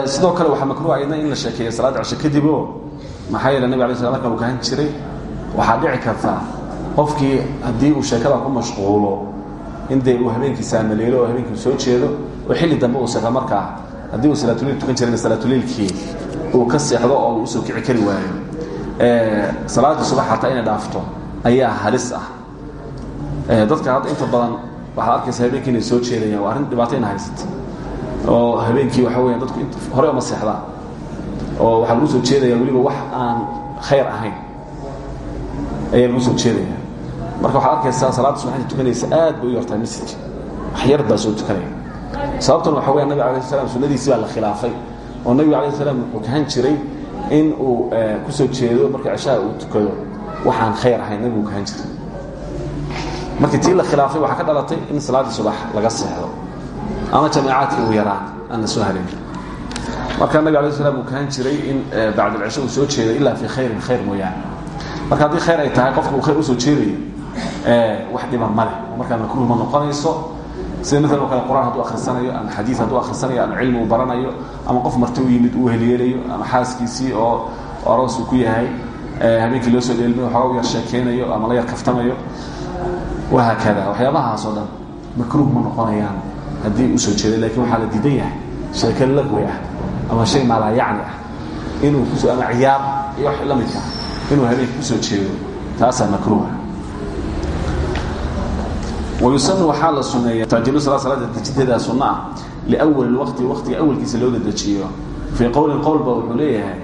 S1: sidoo kale waxaa makruuha iyadna in la sheekeeyo salaadda cisho kadib oo maxaa yeele nabig alay sla marka uu kahan jiray. Waxaa dhici karta qofkii haddii uu sheekada ku mashquulo in dee uu habeenkii saamaleelo oo habeenkii soo jeedo oo xilli dambe uu seexdo markaa haddii uu salaatuliil tukan jirayna salaatuliilkii uu ka seexdo oo uu u soo kici kari waayo salaaddii subax xataa inay dhaafto ayaa halis ah. Dadka hadda inta badan waxaad arkaysa habeenkii inay soo jeedayaan waa arrin dhibaatayna haysata oo habeenkii waxa weya dadku hore uma seexdaan oo waxaa lagu soo jeedaya weliba wax aan khayr ahayn. Ayaa lagu soo jeedaya marka waxaad arkaysaa salaadda subaxdii tukanaysa aad bay u yartahay masjidka wax yar baa soo tukanaya. Sababtan waxa weya nabig alayh slam sunnadiisi baa la khilaafay. Oo nabigu alayh salaam wuxuu kahan jiray in uu ku soo jeedo marka cishaha uu tukado waxaan khayr ahayn nabigu kahan jiray markii tii la khilaafay waxaa ka dhalatay in salaaddii subax laga seexdo. Ama jamaacaadkii uu yaraan aan la soo haleyn marka nabig alay slam uu kahan jiray in bacd alcisho uu soo jeedo ilaa fii khayrin khayr mooyaane. Marka haddii khayr ay tahay qofka uu khayr u soo jeedayo wax dhiban ma leh. Markaa makruuh ma noqonayso sida maalan oo kale qur'aan hadduu akhrisanayo ama xadiid hadduu akhrisanayo ama cilmi uu baranayo ama qof marti u yimid uu heliyeelayo ama xaaskiisii oo aroos uu ku yahay habeenkii loo soo dheelmayo waxooga u yar sheekeynayo ama la yar kaftamayo wahaakada waxyaabahaas oo dhan makruuh ma noqonayaan haddii uu soo jeeday lakiin waxaa la diidan yahay sheeke lagwi ah ama shay maalaayacni ah inuu ama ciyaar iyo wax la midka inuu habeenka ku soo jeedo taasaa makruuha wayusanu waxaa la suneeya tacjiilu sala salaada dejideeda sunna ah liawali lwaqti waqtiga awalkiisa loo dedejiyo fii qowlin qowlba wuxuu leeyahay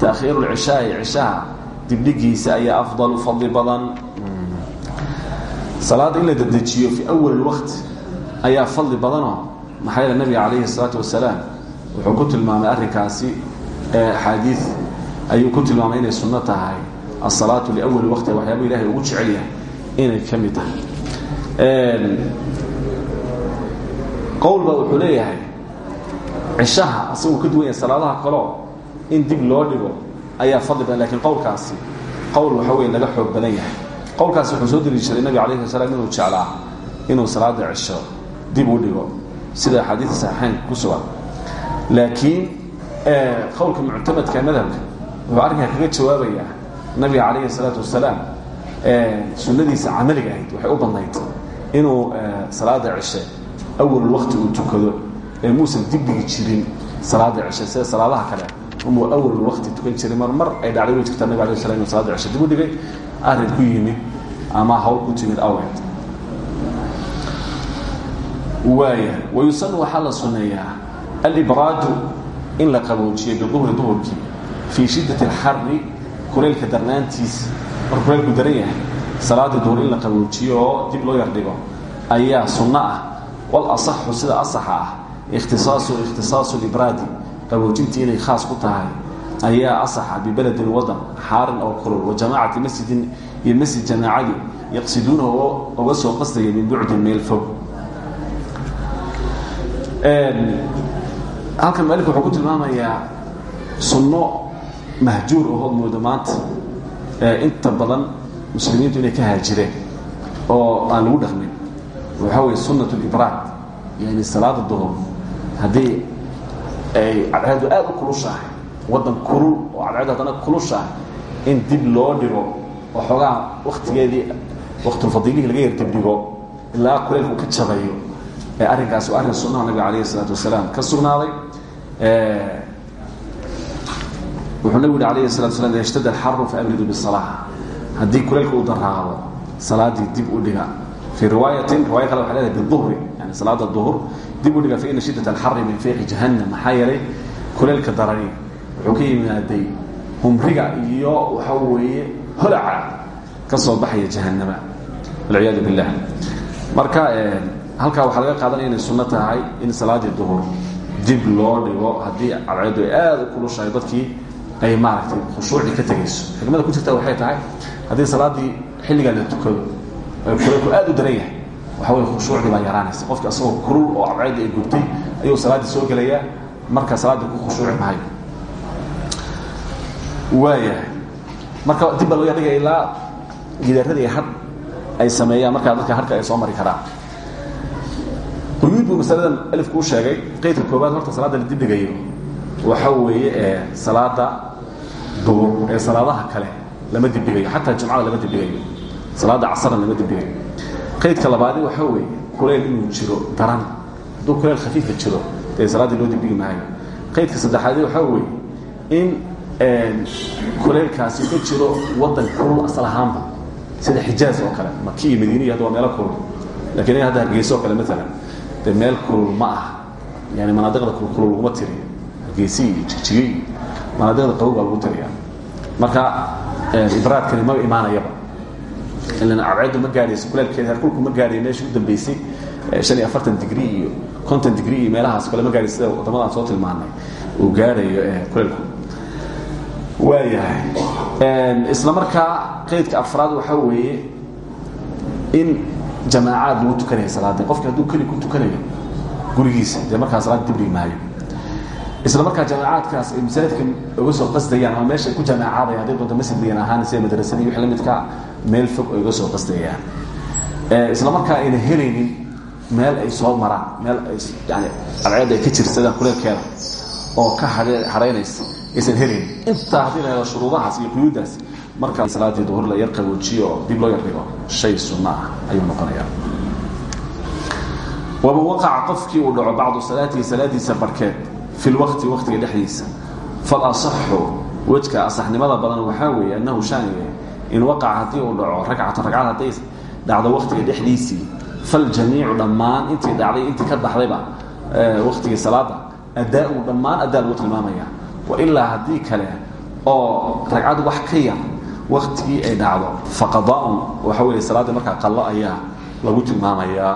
S1: taakhiiru lcishaai cishaha dibdhigiisa ayaa afdalu fadli badan salaada in la dedejiyo fii awali lwaqti ayaa fadli badanoo maxaa yeele nabiga calayhi الsalaatu wasalaam wuxuu ku tilmaamay arrinkaasi axaadii ayuu ku tilmaamay inay sunno tahay asalaatu liawali waqti waxyaaba ilahay ugu jecel yahay inay ka mid tahay qowlba wuxuu leeyahay cishaha asaguu ka duwan salaadaha kaleo in dib loo dhigo ayaa fadli badan qowlkaasi qowl waxa wey laga xoog badan yahay. Qowlkaasi wuxuu soo deli jiray nabiga alayh slam inuu jeclaa inuu salaada cisho dib u dhigo sida axaadiia saxiixeynka ku sugan. Laakiin qowlka muctamadka madhabka wuxuu arrinkaa kaga jawaabayaa nabiga calayhi الsalaatu wasalaam sunnadiisa camaliga ahayd waxay u badnayd inuu salaada cishe awal waqti uu tukado ee muusan dibdhigi jirin salaada cishe sida salaadaha kale umuu awal waqti tukan jiray mar mar ay dhacday way jirtaa nabig alay slam inu salaada cishe dib u dhigay arrin ku yimid ama hawl ku timid awgeed. Waaya wayusanu waxaa la in la qaboojiyo biduhri duhurkii fii shidat اlxari kulaylka darnaantiisa markuu kulaylku daran yahay salaada duhur in la qaboojiyo oo dib loo yardhigo ayaa sunno ah. Walasaxu sida asaxa ah. Ikhtisaasu ikhtisaasu libraadi. Qaboojintii inay khaas ku tahay. Ayaa asaxa bibeledin wadan xaarin oo kulul wa jamaacati masjidin iyo masjid jamaacadii yaqsiduunahu oga soo qasdaya min bucdin meel fog. Halkan maalika wuxuu ku tilmaamayaa sunno mahjuur ahood moodo maanta. Inta badan muslimiintu inay ka haajireen oo aan lagu dhaqmin. Waxaa weye sunat libraad yani salaada duhur haddii ay cadceedu aad u kulushahay waddan kulul oo cadceedu haddana in dib loo dhigo oo xoogaa waktigeedii waktulfadiilihii laga yar dibdhigo ilaa kuleylku ka jabayo ee arrinkaas waa arrin sunnaha nabiga alayh isalaatu wasalaam ka sugnaaday wuxuu nabigu yhi alayh salatu slam ida ishtadda alxaru faabridu bisalaa haddii kuleylka uu daraado salaadii dib u dhiga. Fii riwaayatin riwaaya kale waxay leedahay biduhri yani salaada duhur dib u dhiga fa ina shiddat alxari min fiiqi jahannam maxaa yeelay kuleylka darani wuxuu humriga iyo waxa weeye holaca ka baxaya jahannama. Walciyaadu billah. Marka halkaa waxaa laga qaadanaya inay sunno tahay in salaadii duhur dib loo dhigo haddii cadceedu u kulushahay dadkii ay maaragtay khushuucii ka tegayso xikmada ku jirta waxay tahay haddii salaaddii xilligaa la tukado kuleylku aad u daran yahay waxa wey khushuucdii baa yaraanaysa. Qofki asagoo kulul oo cadceedda ay gubtay ayuu salaaddii soo gelayaa marka salaaddii ku khushuuci maayo waayahay marka dib baa looga dhigaya ilaa gidaarradii had ay sameeyaan markaa dadka harka ay soo mari karaan. Quyuud buu masaladan alifku u sheegay qeydka koobaad horta salaadda la dibdhigayo waxa weeye ee salaada duhur ee salaadaha kale lama dibdhigayo xataa jumcada lama dibdhigayo salaada casarna lama dibdhigayo qaydka labaadi waxa weeye kuleyl inuu jiro daran. Hadduu kuleyl khafiifa jiro dee salaaddii loo dibdhigi maayo. Qaydka saddexaadi waxaa weeye in kuleylkaasi ka jiro waddan kulul asal ahaanba sida xijaaz oo kale maki iyo madiiniya hadda waa meelo kulul. Lakin in hadda hargeyso oo kale maalan dee meel kulul ma aha. Yani manaadiqda kulul laguma tiriyo. Hargeysi iyo jigjiga iyo manaadiqda qabow baa lagu tiriya marka ibraadkani maba imaanayaba ilan cadceeddu ma gaadhayso kuleelkeeda herkulku ma gaadhayo meesha u dambeysay shan iyo afartan digri iyo konton digri iyo meelahaas kale ma gaadhay sida waddamada aan soo tilmaanay uu gaadhayo kuleelku waayahay isla markaa qaydka afraad waxaa weeye in jamaacaad lagu tukanaya salaada qofki hadduu keli ku tukanayo gurigiisa dee markaa salaad dibdhigi maayo isla markaa jamaacaadkaas ay masaajidka uga soo qasdayaan ama meesha ay ku jamaacaadayaan hadday doonto masjid liyan ahaan sida madrasadii wix la midka meel fog ay uga soo qasdayaan. Isla markaa ayna helaynin meel ay soo maraan meel ay yani cadceedda ay ka jirsadaan kuleelkeeda oo ka hadhaynaysa aysan helayn intaa haddii la helo shuruudahaas iyo quyuuddaas markaa salaadii duhur la yar qaboojiyo oo dib loo yar dhigo shay sunno ah ayuu noqonayaa. Waman waqaca qofkii uu dhaco bacdu salaatihi salaadiisa barkeed fi lwaqti waqtiga dhexdiisa falasaxu wejka asaxnimada badan waxaa weeye annahu shaaniye in waqaca haddii uu dhaco ragcatan ragcad hadday dhacdo waqtiga dhexdiisii faljamiicu dhammaan intii dhacday intii ka baxdayba waqtigii salaada adaa-u dhammaan adaa lagu tilmaamaya wailaa haddii kale oo ragcadu wax ka yar waktigii ay dhacdo faqadaaun waxa weeye salaaddii markaa qallo ayaa lagu tilmaamayaa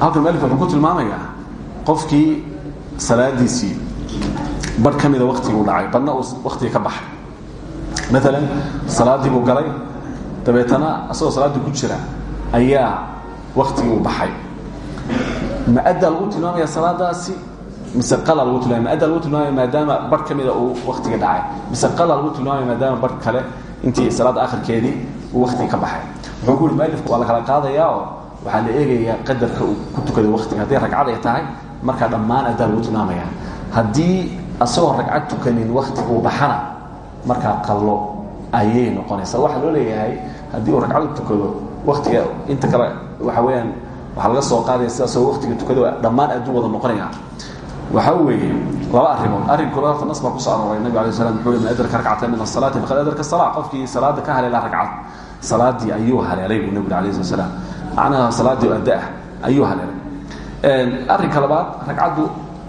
S1: halkan malika wuxuu ku tilmaamayaa qofkii salaadiisii barh ka mida waktigii u dhacay barhna uu waktigii ka baxay. Maalan salaaddii buu galay dabeetana asagoo salaaddii ku jira ayaa waktigii u baxay. Ma addaa lagu tilmaamaya salaadaasi? Mise qala lagu tilmaamay maadda lagu tilmaamaya maadaama barh ka mida uu waktiga dhacay? Mise qala lagu tilmaamaya maadaama barh kale intii salaadda akhirkeedii uu waktiga ka baxay? Wuxuu ku yuri mualifku waa la kala qaadayaa oo waxaa la eegayaa qadarka uu ku tukaday waktiga hadday ragcad ay tahay markaa dhammaan addaa lagu tilmaamaya. Haddii asagoo ragcad tukanin waktiga uu baxana markaa qallo ayay noqonaysaa. Waxaa loo leeyahay haddii uu ragcad u tukado waktiga inta kale waxa weeyaan waxaa laga soo qaadaya sidaasoo waktiga tukada dhammaan adduu wada noqonaya. Waxaa weeye laba arrimood. Arrinkooda horta nas baa ku soo arooray. Nabig alay slam wuxuu man adraka rakcatan min asalaati faqad adraka asala qofkii salaada ka haleela ragcad. Salaadii ayuu haleelay buu nabig alayh slat slam macnaha salaaddii oo adda ah ayuu haleelay arrinka labaad ragcaddu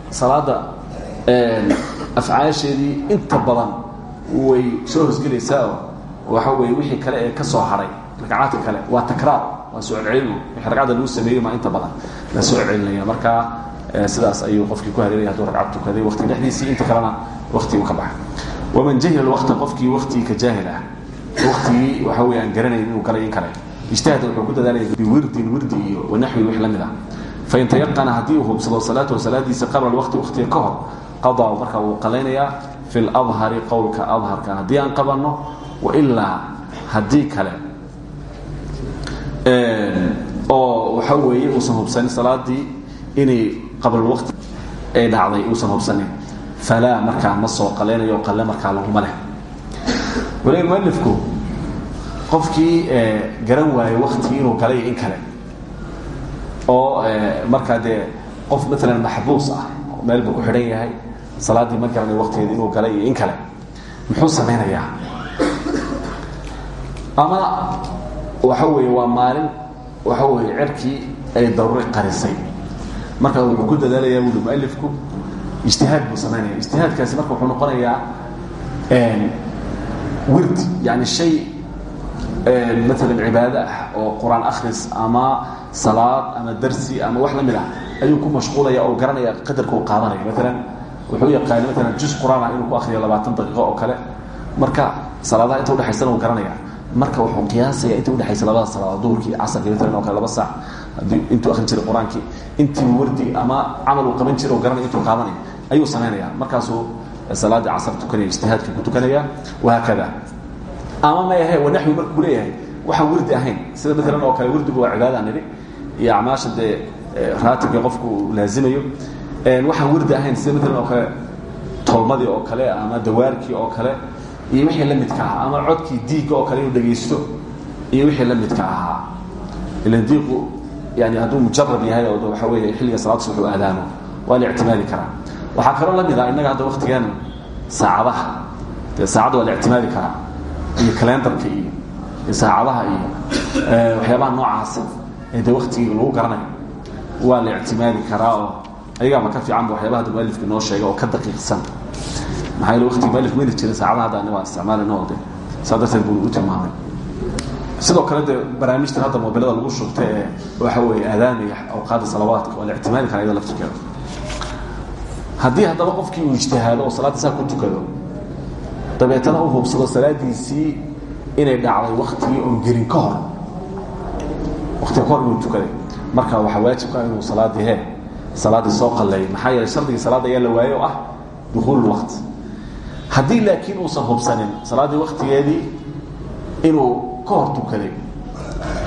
S1: salaada afcaasheedii inta badan way soo hosgelaysaa oo waxa weeye wixii kale ee ka soo haray ragcaadka kale. Waa takraar waa soo celcelin. Wixii ragcadda lagu sameeyey maa inta badan. La soo celcelinaya marka sidaas ayuu qofkii ku haleelaya haduu ragcad tukaday waqti dhexdiisii inta kalena waqti uu ka baxay. Waman jahila waqta qofkii waqtigii ka jaahil ah waqtigii waxa weeye aan garanayn inuu galay in kale. Ijtahada wuxuu ku dadaalaya biwirdin wirdi iyo wanaxwi wix la mid ah fain tayaqana haddii uu hubsado salaatahu salaadiisa qabla alwaqti waqtiga ka hor qadaa marka wuu qalaynayaa fi ladhari qowlka adharka haddii aan oo waxa weeye uusan hubsanin salaadii inay qablulwaqti ay dhacday uusan hubsanin falaa markaa ma soo qalaynayo qalle markaa laguma leh waliga mualifku qofkii garan waayo waktigii inuu galay in kale oo markaa dee qof maalan maxbuus ah meel buu ku yahay salaaddii ma garanayo waktigeedi inuu galay in kale. Muxuu samaynayaa? Ama waxa weeye waa maalin waxa weeye cerkii ay daruuri qarisay. Marka wuxuu ku dadaalayaa wuli mualifku ijtihaad buu samaynaya ijtihaadkaasi marka wuxuu noqonayaa wird yani shay maalan cibaado ah oo qur'aan akhris ama salaad ama darsi ama wax la mid ah ayuu ku mashquulaya oo garanaya qadarka uu qaadanaya. Maalan wuxuu yaqaana maalan juz qur'aan ah inuu ku akhriyo labaatan daqiiqo oo kale. Marka salaadaha inta udhexaysana uu garanaya. Marka wuxuu qiyaasaya inta udhexaysa labada salaadood duhurkii casarkii maalan oo kale laba saac. Intuu akhrin jiray qur'aankii intii wardi ama camal uu qaban jiray oo garanaya intuu qaadanaya ayuu samaynaya markaasuu salaaddii casar tukanaya ijtihaadka ku tukanaya wahaakada ama ma ahe wanaxwi markuu leeyahay waxaan wirdi ahayn. Sida maalan oo kale wirdigu waa cibaada nidhi iyo acmaasha dee raatibka qofku laazimayo waxaan wirdi ahayn sida maalan oo kale tolmadii oo kale ama dawaarkii oo kale iyo wixii la midka ahaa ama codkii diigga oo kale inuu dhegaysto iyo wixii la midka ahaa. Ilan diiqu yani hadduu mujarab yahay oo waxa weeye xilliga salaaddas wuxuu aadaamo waa la ictimaadi karaa. Waxaa kaloo la mid ah innaga hadda waktigan saacadaha. Dee saacadda waa la ictimaadi karaa iyo kalendarka iyo saacadaha iyo waxyaabaha noocaasa ee dee waktigii lagu garanayo waa la ictimaadi karaa oo ayagaama ka fiicanba waxyaabaha mualifka inoo sheega oo ka daqiiqsan. Maxaa yeele waqtiga mualifku meli jirin saacadaha hadda aniga waan isticmaalina oo de saa darteed buu u tilmaamay. Sidoo kale dee barnaamijtan hadda mobilada lagu shubta ee waxa weeye aadaanaya awqaadda salawaadka waa la ictimaadi karaa iyada laftirkeeda haddii haddaba qofkii uu ijtihaado oo salaadda saa ku tukado dabeetana u hubsado salaadiisii inay dhacday waktigii oon gelin ka hor. Waktiga kahor inuu tukaday marka waxaa waajibka inuu salaaddii he salaaddii soo qalleeyo maxaa yeeley shardigii salaadda ayaa la waayo oo ah dukuul waqt. Haddii laakiin uusan hubsanin salaaddii waktigeedii inuu ka hor tukaday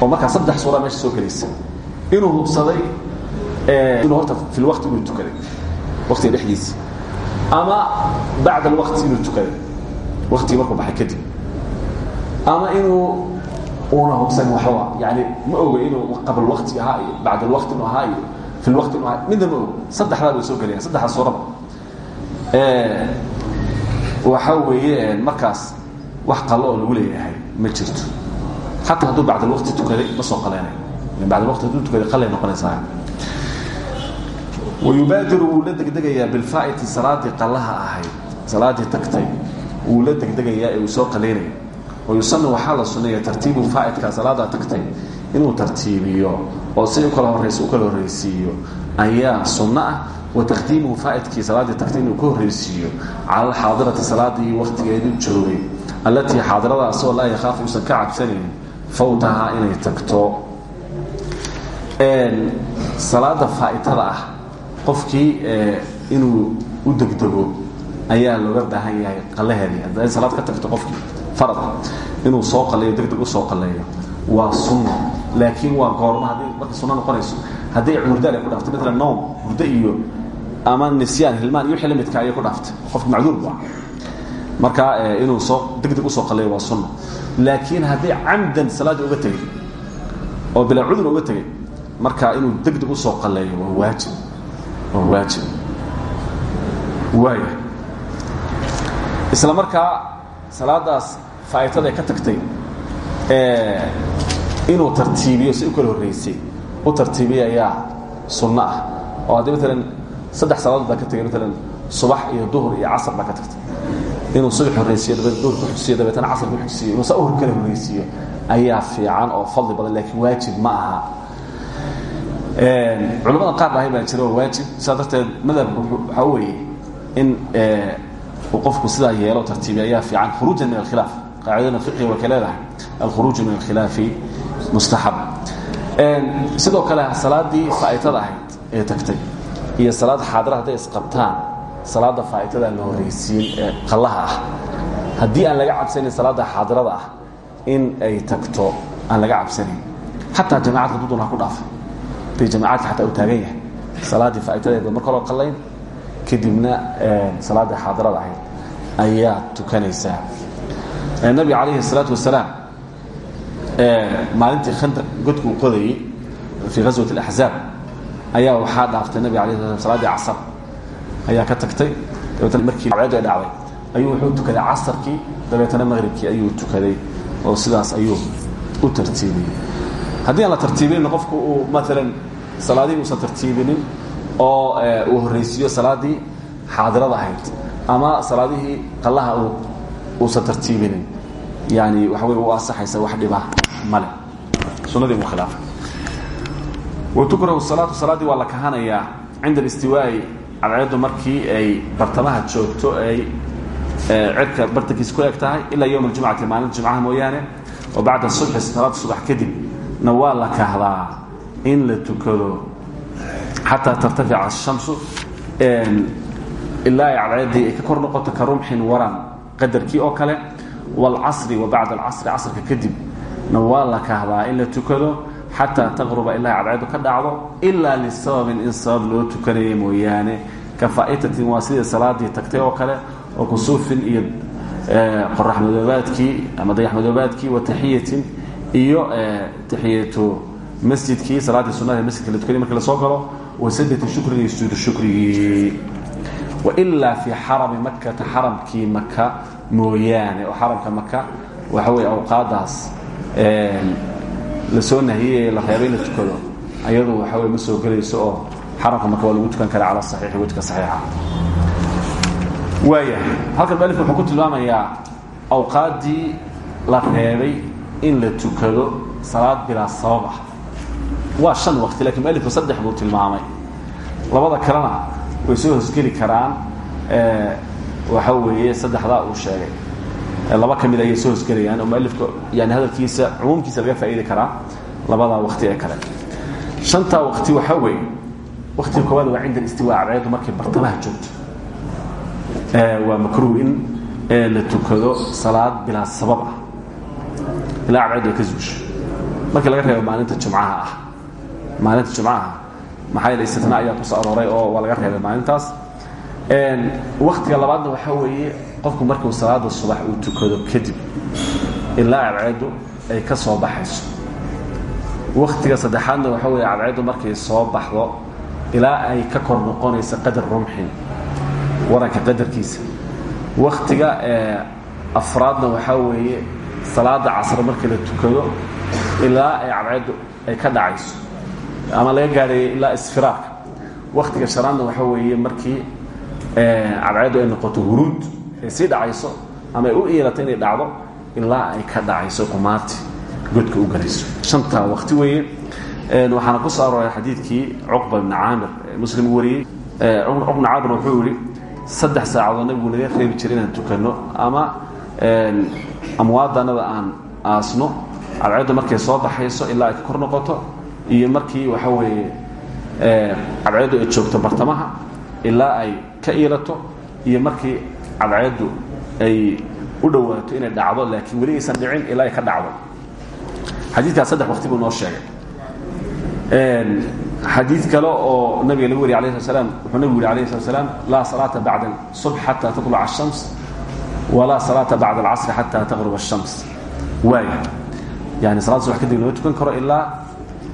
S1: oo markaa saddex suura meesha soo gelaysa inuu hubsaday inuu horta fi lwaqti inuu tukaday waktiga dhexdiisa ama bacd alwaqti inuu tukaday waktigii markuu baxay kadib. Ama inuu una hubsan waxba yani ma oga inuu qabl wakti ahaa iyo bacd alwaqti inuu ahaa iyo fi lwaqti inuu ahaa midna ma oga. Saddexdaa bay soo gelayaan saddexda suuraba waxa weeye markaas wax qalo oo lagu leeyahay ma jirto. Xataa hadduu bacd alwaqti tukaday ma soo qaleynayo bacd alwaqti hadduu tukaday qalay noqonaysaa. Wayubaadiru wuu la degdegayaa bilfaa'iti salaadii qallaha ahayd. Salaadii tagtay wuu la degdegayaa ee uu soo qalaynaya wayusanu waxaa la sunneeya tartiibu faa'idka salaadaa tagtay. Inuu tartiibiyo oo si u kala horraysa u kala horraysiiyo ayaa sunno ah. Wa taqdiimuhu faa'idkii salaaddii tagtay inuu ka horraysiiyo cala alxaadirati salaadii wakhtigeedii joogay. Allatii xaadirada asagoo laa yakhaafu uusan ka cabsanaynin fawtahaa inay tagto. Salaada faa'itada ah qofkii inuu u degdego ayaa looga baahan yahay qalaheedii. Hadday salaad ka tagto qofkii farad. Inuu soo qaleeyo degdeg u soo qaleeyo waa sunno laakiin waa goorma haddii marka sunno noqonayso haddii cudurdaar ay ku dhaaftay maalan noom hurdo iyo ama nisyaan hilmaan iyo wixii la midka ayay ku dhaaftay. Qofka macduur bu ah. Marka inuu soo degdeg u soo qaleeyo waa sunno laakiin haddii camdan salaaddii uga tegey oo bilaa cudur uga tegey marka inuu degdeg u soo qaleeyo waa waajib. Waa waajib. Waaya isla markaa salaadaas faa'itada ka tagtay inuu tartiibiyo si u kala horraysay u tartiibiya ayaa sunno ah. Oo haddii maalan saddex salaadood baa ka tegay maalan subax iyo duhur iyo casar baa ka tagtay. Inuu subax horraysiiyo dabeed duhur ku xigsiiyo dabeetana casar ku xigsiiyo inuu saa uhur kala horraysiiyo ayaa fiican oo fadli badan laakiin waajib ma aha. Culamada qaar dhahay baa jira oo waajib. Saa darteed madhabku waxaa weeye in uu qofku sidaa yeelo tartiibi ayaa fiican khuruujan min alkhilaaf. Qaacidana fiqiga way ka leedahay. Alkhuruuju min alkhilaafi mustaxab. Sidoo kale salaadii faa'itada ahayd ee tagtay iyo salaad xaadira hadday isqabtaan salaada faa'itada la horaysiin ee qallaha ah. Haddii aan laga cabsanayn salaada xaadirada ah in ay tagto aan laga cabsanayn xataa jamacadka dudun ha ku dhaafay bay jamacadka xataa uu taagan yahay. Salaaddii faa'itadeeda mar kaloo qallayn kadibna salaaddii xaadirada ahayd ayaa tukanaysaa nabiga calayhi الsalaatu wasalaam maalintii khandaq godka uu qodayey fii ghaswat اlaxzaab ayaa waxaa dhaaftay nabiga ala sla salaadii casar ayaa ka tagtay dabeetna markii ceedu ay dhacday ayuu wuxuu tukaday casarkii dabeetana maqribkii ayuu tukaday oo sidaas ayuu u tartiibiyey haddii aan la tartiibinin qofku uu maalan salaadihii uusan tartiibinin oo uu horraysiiyo salaaddii xaadirada ahayd ama salaadihii qallaha uusan tartiibinin. Yani waxa wey u asaxaysa wax dhiba male sunadii mu khilaafay. Watukrahu salaatu salaaddii waa la kahanayaa cinda alistiwaa'i cadceeddu markii ay bartamaha joogto ay cirka bartankiisa ku eg tahay ilaa yowm aljumcati maalinta jumcaha mooyaane. Oo bacda subxi salaada subax kadibna waa la kahdaa in la tukado xataa tartafica ashamsu ilaa ay cadceeddii ay ka kor noqoto ka waran qadarkii oo kale wاlcasri wa bacda alcasri casrka kadibna waa la kahdaa in la tukado xataa taqruba ilaa cadceedu ka dhacdo ilaa lisababin in sabab loo ka faa'itatin waa sidii salaadii oo kale oo kusuufin iyo qorax ama dayax wa taxiyatin iyo taxiyatu masjidkii salaaddii sunada masjidka la tukanay marki la soo galo shukrigi iyo sujuudu shukrigii wailaa fii xarami makata xaramkii maka mooyaane oo xaramka maka waxa wey awqaadaas la soo nahiyey la reebay in la tukado. Ayadu waxa wey ma soo gelayso oo xaramka maka waa lagu tukan kara cala saxiixi wejka saxiixa. Waaya halkan malifku wuxuu ku tilmaamayaa awqaaddii la reebay in la tukado salaad bilaa sabab ah waa shan waqti lakiin malifku saddex buu tilmaamay. Labada kalena way soo hosgeli karaan waxa weeye saddexdaa uu sheegay. Laba ka mid ayay soo hosgelayaan oo mualifka yani hadalkiisa cumuumkiisa laga faa'iidi karaa labadaa wakti ee kale. Shantaa wakti waxaa weeye waktiga koowaad waa cinda istiwaa cadceeddu markay bartamaha joogto. Waa makruh in la tukado salaad bilaa sabab ah. Ilaa cadceeddu ay ka zuusho. Markii laga reebo maalinta jumcaha ah maalinta jumcaha maxaa yeele istina ayaa ku soo arooray oo waa laga reebay maalintaas. Waktiga labaadna waxaa weeye qofku markuu salaada subax uu tukado kadib ilaa cadceeddu ay ka soo baxayso. Waktiga saddexaadna waxaa weeye cadceeddu markay soo baxdo ilaa ay ka kor noqonayso qadar rumxin waranka qadarkiisa. Waktiga afraadna waxaa weeye salaada casr markii la tukado ilaa ay cadceeddu ay ka dhacayso ama laga gaadhayo ilaa isfiraarka waktiga shanaadna waxaa weeye markii cadceeddu ay noqoto huruud ay sii dhacayso ama ay u iilato inay dhacdo ilaa ay ka dhacayso qumaati godka u galayso. Shantaa wakti weeye waxaana ku soo arooray xadiidkii cuqba bni caamir muslim wariyey. Cuqba bni caamir wuxuu yihi saddex saacadood nabigu naga reebi jiray inaan tukanno ama amwaadannada aan aasno cadceeddu markay soo baxayso ilaa ay ka kor noqoto iyo markii waxa weeye cadceeddu ay joogto bartamaha ilaa ay ka iilato iyo markii cadceeddu ay u dhowaato inay dhacdo laakiin weli aysan dhicin ilaa ay ka dhacdo xadiikaas saddex waqti buu noo sheegay xadii kale oo nabiga laga wariy ala slam wuxuu nabigu yuri alayh slat slam laa salaata bacda subx xata taطluca الshams walaa salaata bacda اlcasri xata taqrub الshams waay yani salada subax kadib lama tukan karo ilaa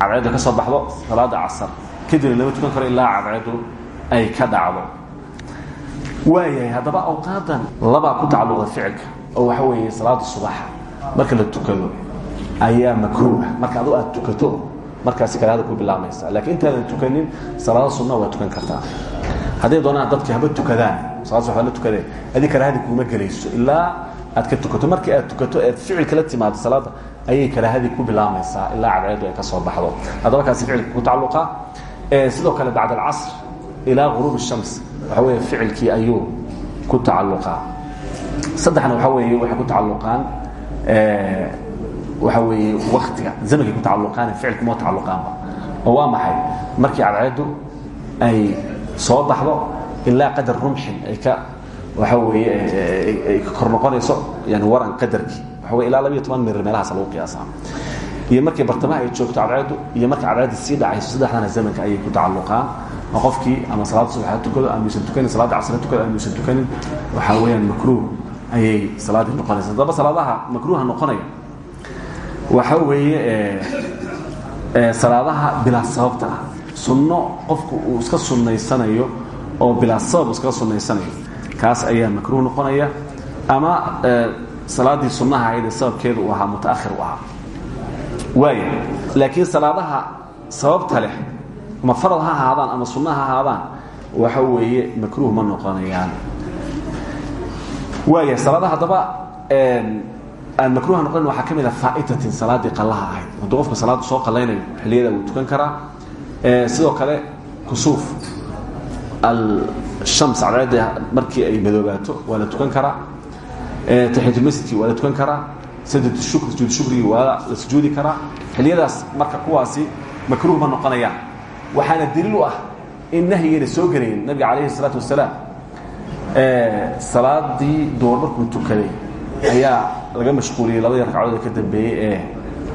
S1: cadceeddu ka soo baxdo salaada casar kadibna lama tukan karo ilaa cadceeddu ay ka dhacdo. Waayahay haddaba awqaadan labaa ku tacalluqda ficilka oo waxa weeye salaada subaxa marka la tukado ayaa makruuha marka adu aad tukato markaasi karaahada ku bilaabmaysa laakiin intaadan tukanin salaada sunna waa tukan kartaa. Hadday doonaan dadki haba tukadaan salaad subax la tukadee adi karaahadii kuuma gelayso. Ilaa aad ka tukato. Markii aad tukato eed ficilka la timaado salaada ayay karaahadii ku bilaabmaysaa ilaa cadceedu ay ka soo baxdo. Haddaba kaasi ficilka ku tacalluqa sidoo kale bacd alcasr ilaa guruub الshams waxa weeye ficilkii ayuu ku tacalluqaa. Saddexna waxa weeye waxay ku tacalluqaan waxa weeye waktiga zamankay ku tacalluqaan ficilka moo tacalluqaanba. Oo waa maxay? Markii cadceeddu ay soo baxdo ilaa qadar rumxin ay ka waxa weeye ay ka kor noqonayso yani waran qadarkii weye ilaa labiyo toban mirir meelahaas lagu qiyaasaa. Iyo markii bartamaha ay joogto cadceedu iyo markii cadceedda sii dhacayso saddexdana zamanka ayay ku tacalluqaan. Oo qofkii ama salaada subax ha tukado ama yuusan tukanin salaada casr ha tukado ama yuusan tukanin waxaa weeyaan makruuh ayay salaaddii noqonaysa haddaba salaadaha makruuha noqonaya. Waxa weeye salaadaha bilaa sababta ah. Sunno qofku uu iska sunnaysanayo oo bilaa sabab iskaga sunnaysanayo. Kaas ayaa makruuh noqonaya. Ama salaaddii sunnaha ahayd ee sababkeedu uu ahaa mutaakhir u ahaa. Waaya laakiin salaadaha sababta leh ama farad ha ahaadaan ama sunna ha ahaadaan waxa weeye makruuh ma noqonayaan. Waaya salaadaha haddaba aan makruuha noqonin waxaa ka mid a faa'itatin salaaddii qallaha ahayd. Hadduu qofka salaaddu soo qallaynayo xilliyada wuu tukan karaa. Sidoo kale kusuuf alshams cadceedda markii ay madoobaato waa la tukan karaa taxiyatulmasjidkii waa la tukan karaa sajad shukr sujuud shukrigii waa la sujuudi karaa. Xilliyadaas marka kuwaasi makruuh ma noqonayaan. Waxaana daliil u ah in nahyigayna soo gelayn nabiga calayhi isalaatu wasalaam. Salaadii duur markuu tukaday ayaa laga mashquuliyey labadii ragcadood ee ka dambeeyey ee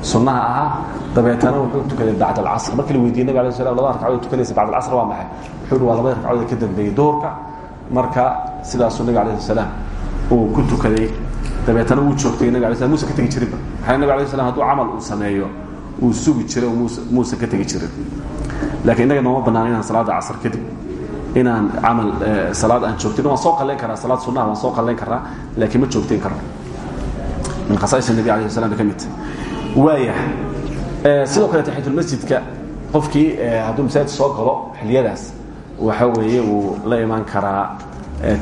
S1: sunnaha ahaa. Dabeetana wuxuu tukaday bacd alcasr. Markii la weydiiyey nabig alay slam labada ragcadood tukanaysa bacd alcasr waa maxay? Wuxuu hi waa labadii ragcadood ee ka dambeeyey duhurka marka sidaasuu nabig alayh salaam uu ku tukaday. Dabeetana wuu joogtay nabig slam muusan ka tegi jirinba maxaa nabig alay slam hadduu camal uu sameeyo uu sugi jiray oo muusan ka tegi jirin laakiin innaga nooma bannaan inaan salaada casr kadib inaan camal salaad aan joogtin waan soo qallayn karaa salaad sunnaha waan soo qallayn karaa laakiin ma joogtayn karno min khasaaisha nebi alayh salam ka mid. Waaya sidoo kale taxiyatulmasjidka qofkii hadduu masaajid soo galo xiliyadaas waxa weeye wuu la imaan karaa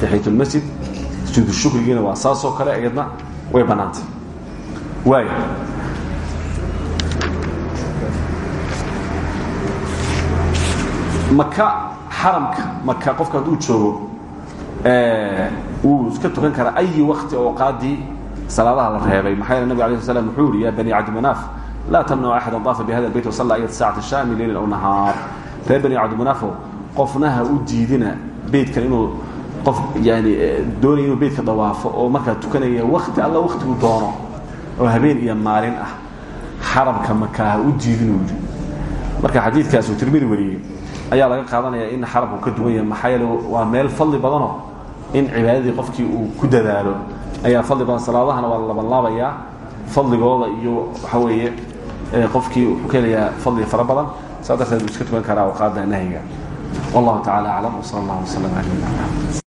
S1: taxiyatulmasjid sujuudu shukrigiina waa saasoo kale iyadna way bannaantay waaya maka xaramka maka qofka hadduu joogo wuu iska tukan karaa ayi wakti oo qaadii salaadaha la reebay maxaa yeele nabig alay sl slam wuxuu yihi ya bani cabdimanaaf laa tamnacu axada daafa bihada albayt wasalla ayat saacati shaami leylin aw nahaar reer bani cabdimanaafo qofna ha u diidina beytkan inuu qof yani doonaya inuu beytka dawaafo oo markaa tukanaya wakti alla waktigu doono oo habeen iyo maalin ah xaramka maka ha u diidinuu yidhi. Marka xadiidkaas uu tirmidi wariyey ayaa laga qaadanaya in xaramku ka duwan yahay maxaa yeele waa meel fadli badanoo in cibaadadii qofkii uu ku dadaalo. Ayaa fadli badan salaadahana waa la labanlaabayaa fadligooda iyo waxa weeye qofkii wuxuu ka helayaa fadli fara badan. Saa darteed uu iska tukan karaa awqaadda nahyiga. Wallahu tacala aclam wsala allah waslama ala nabina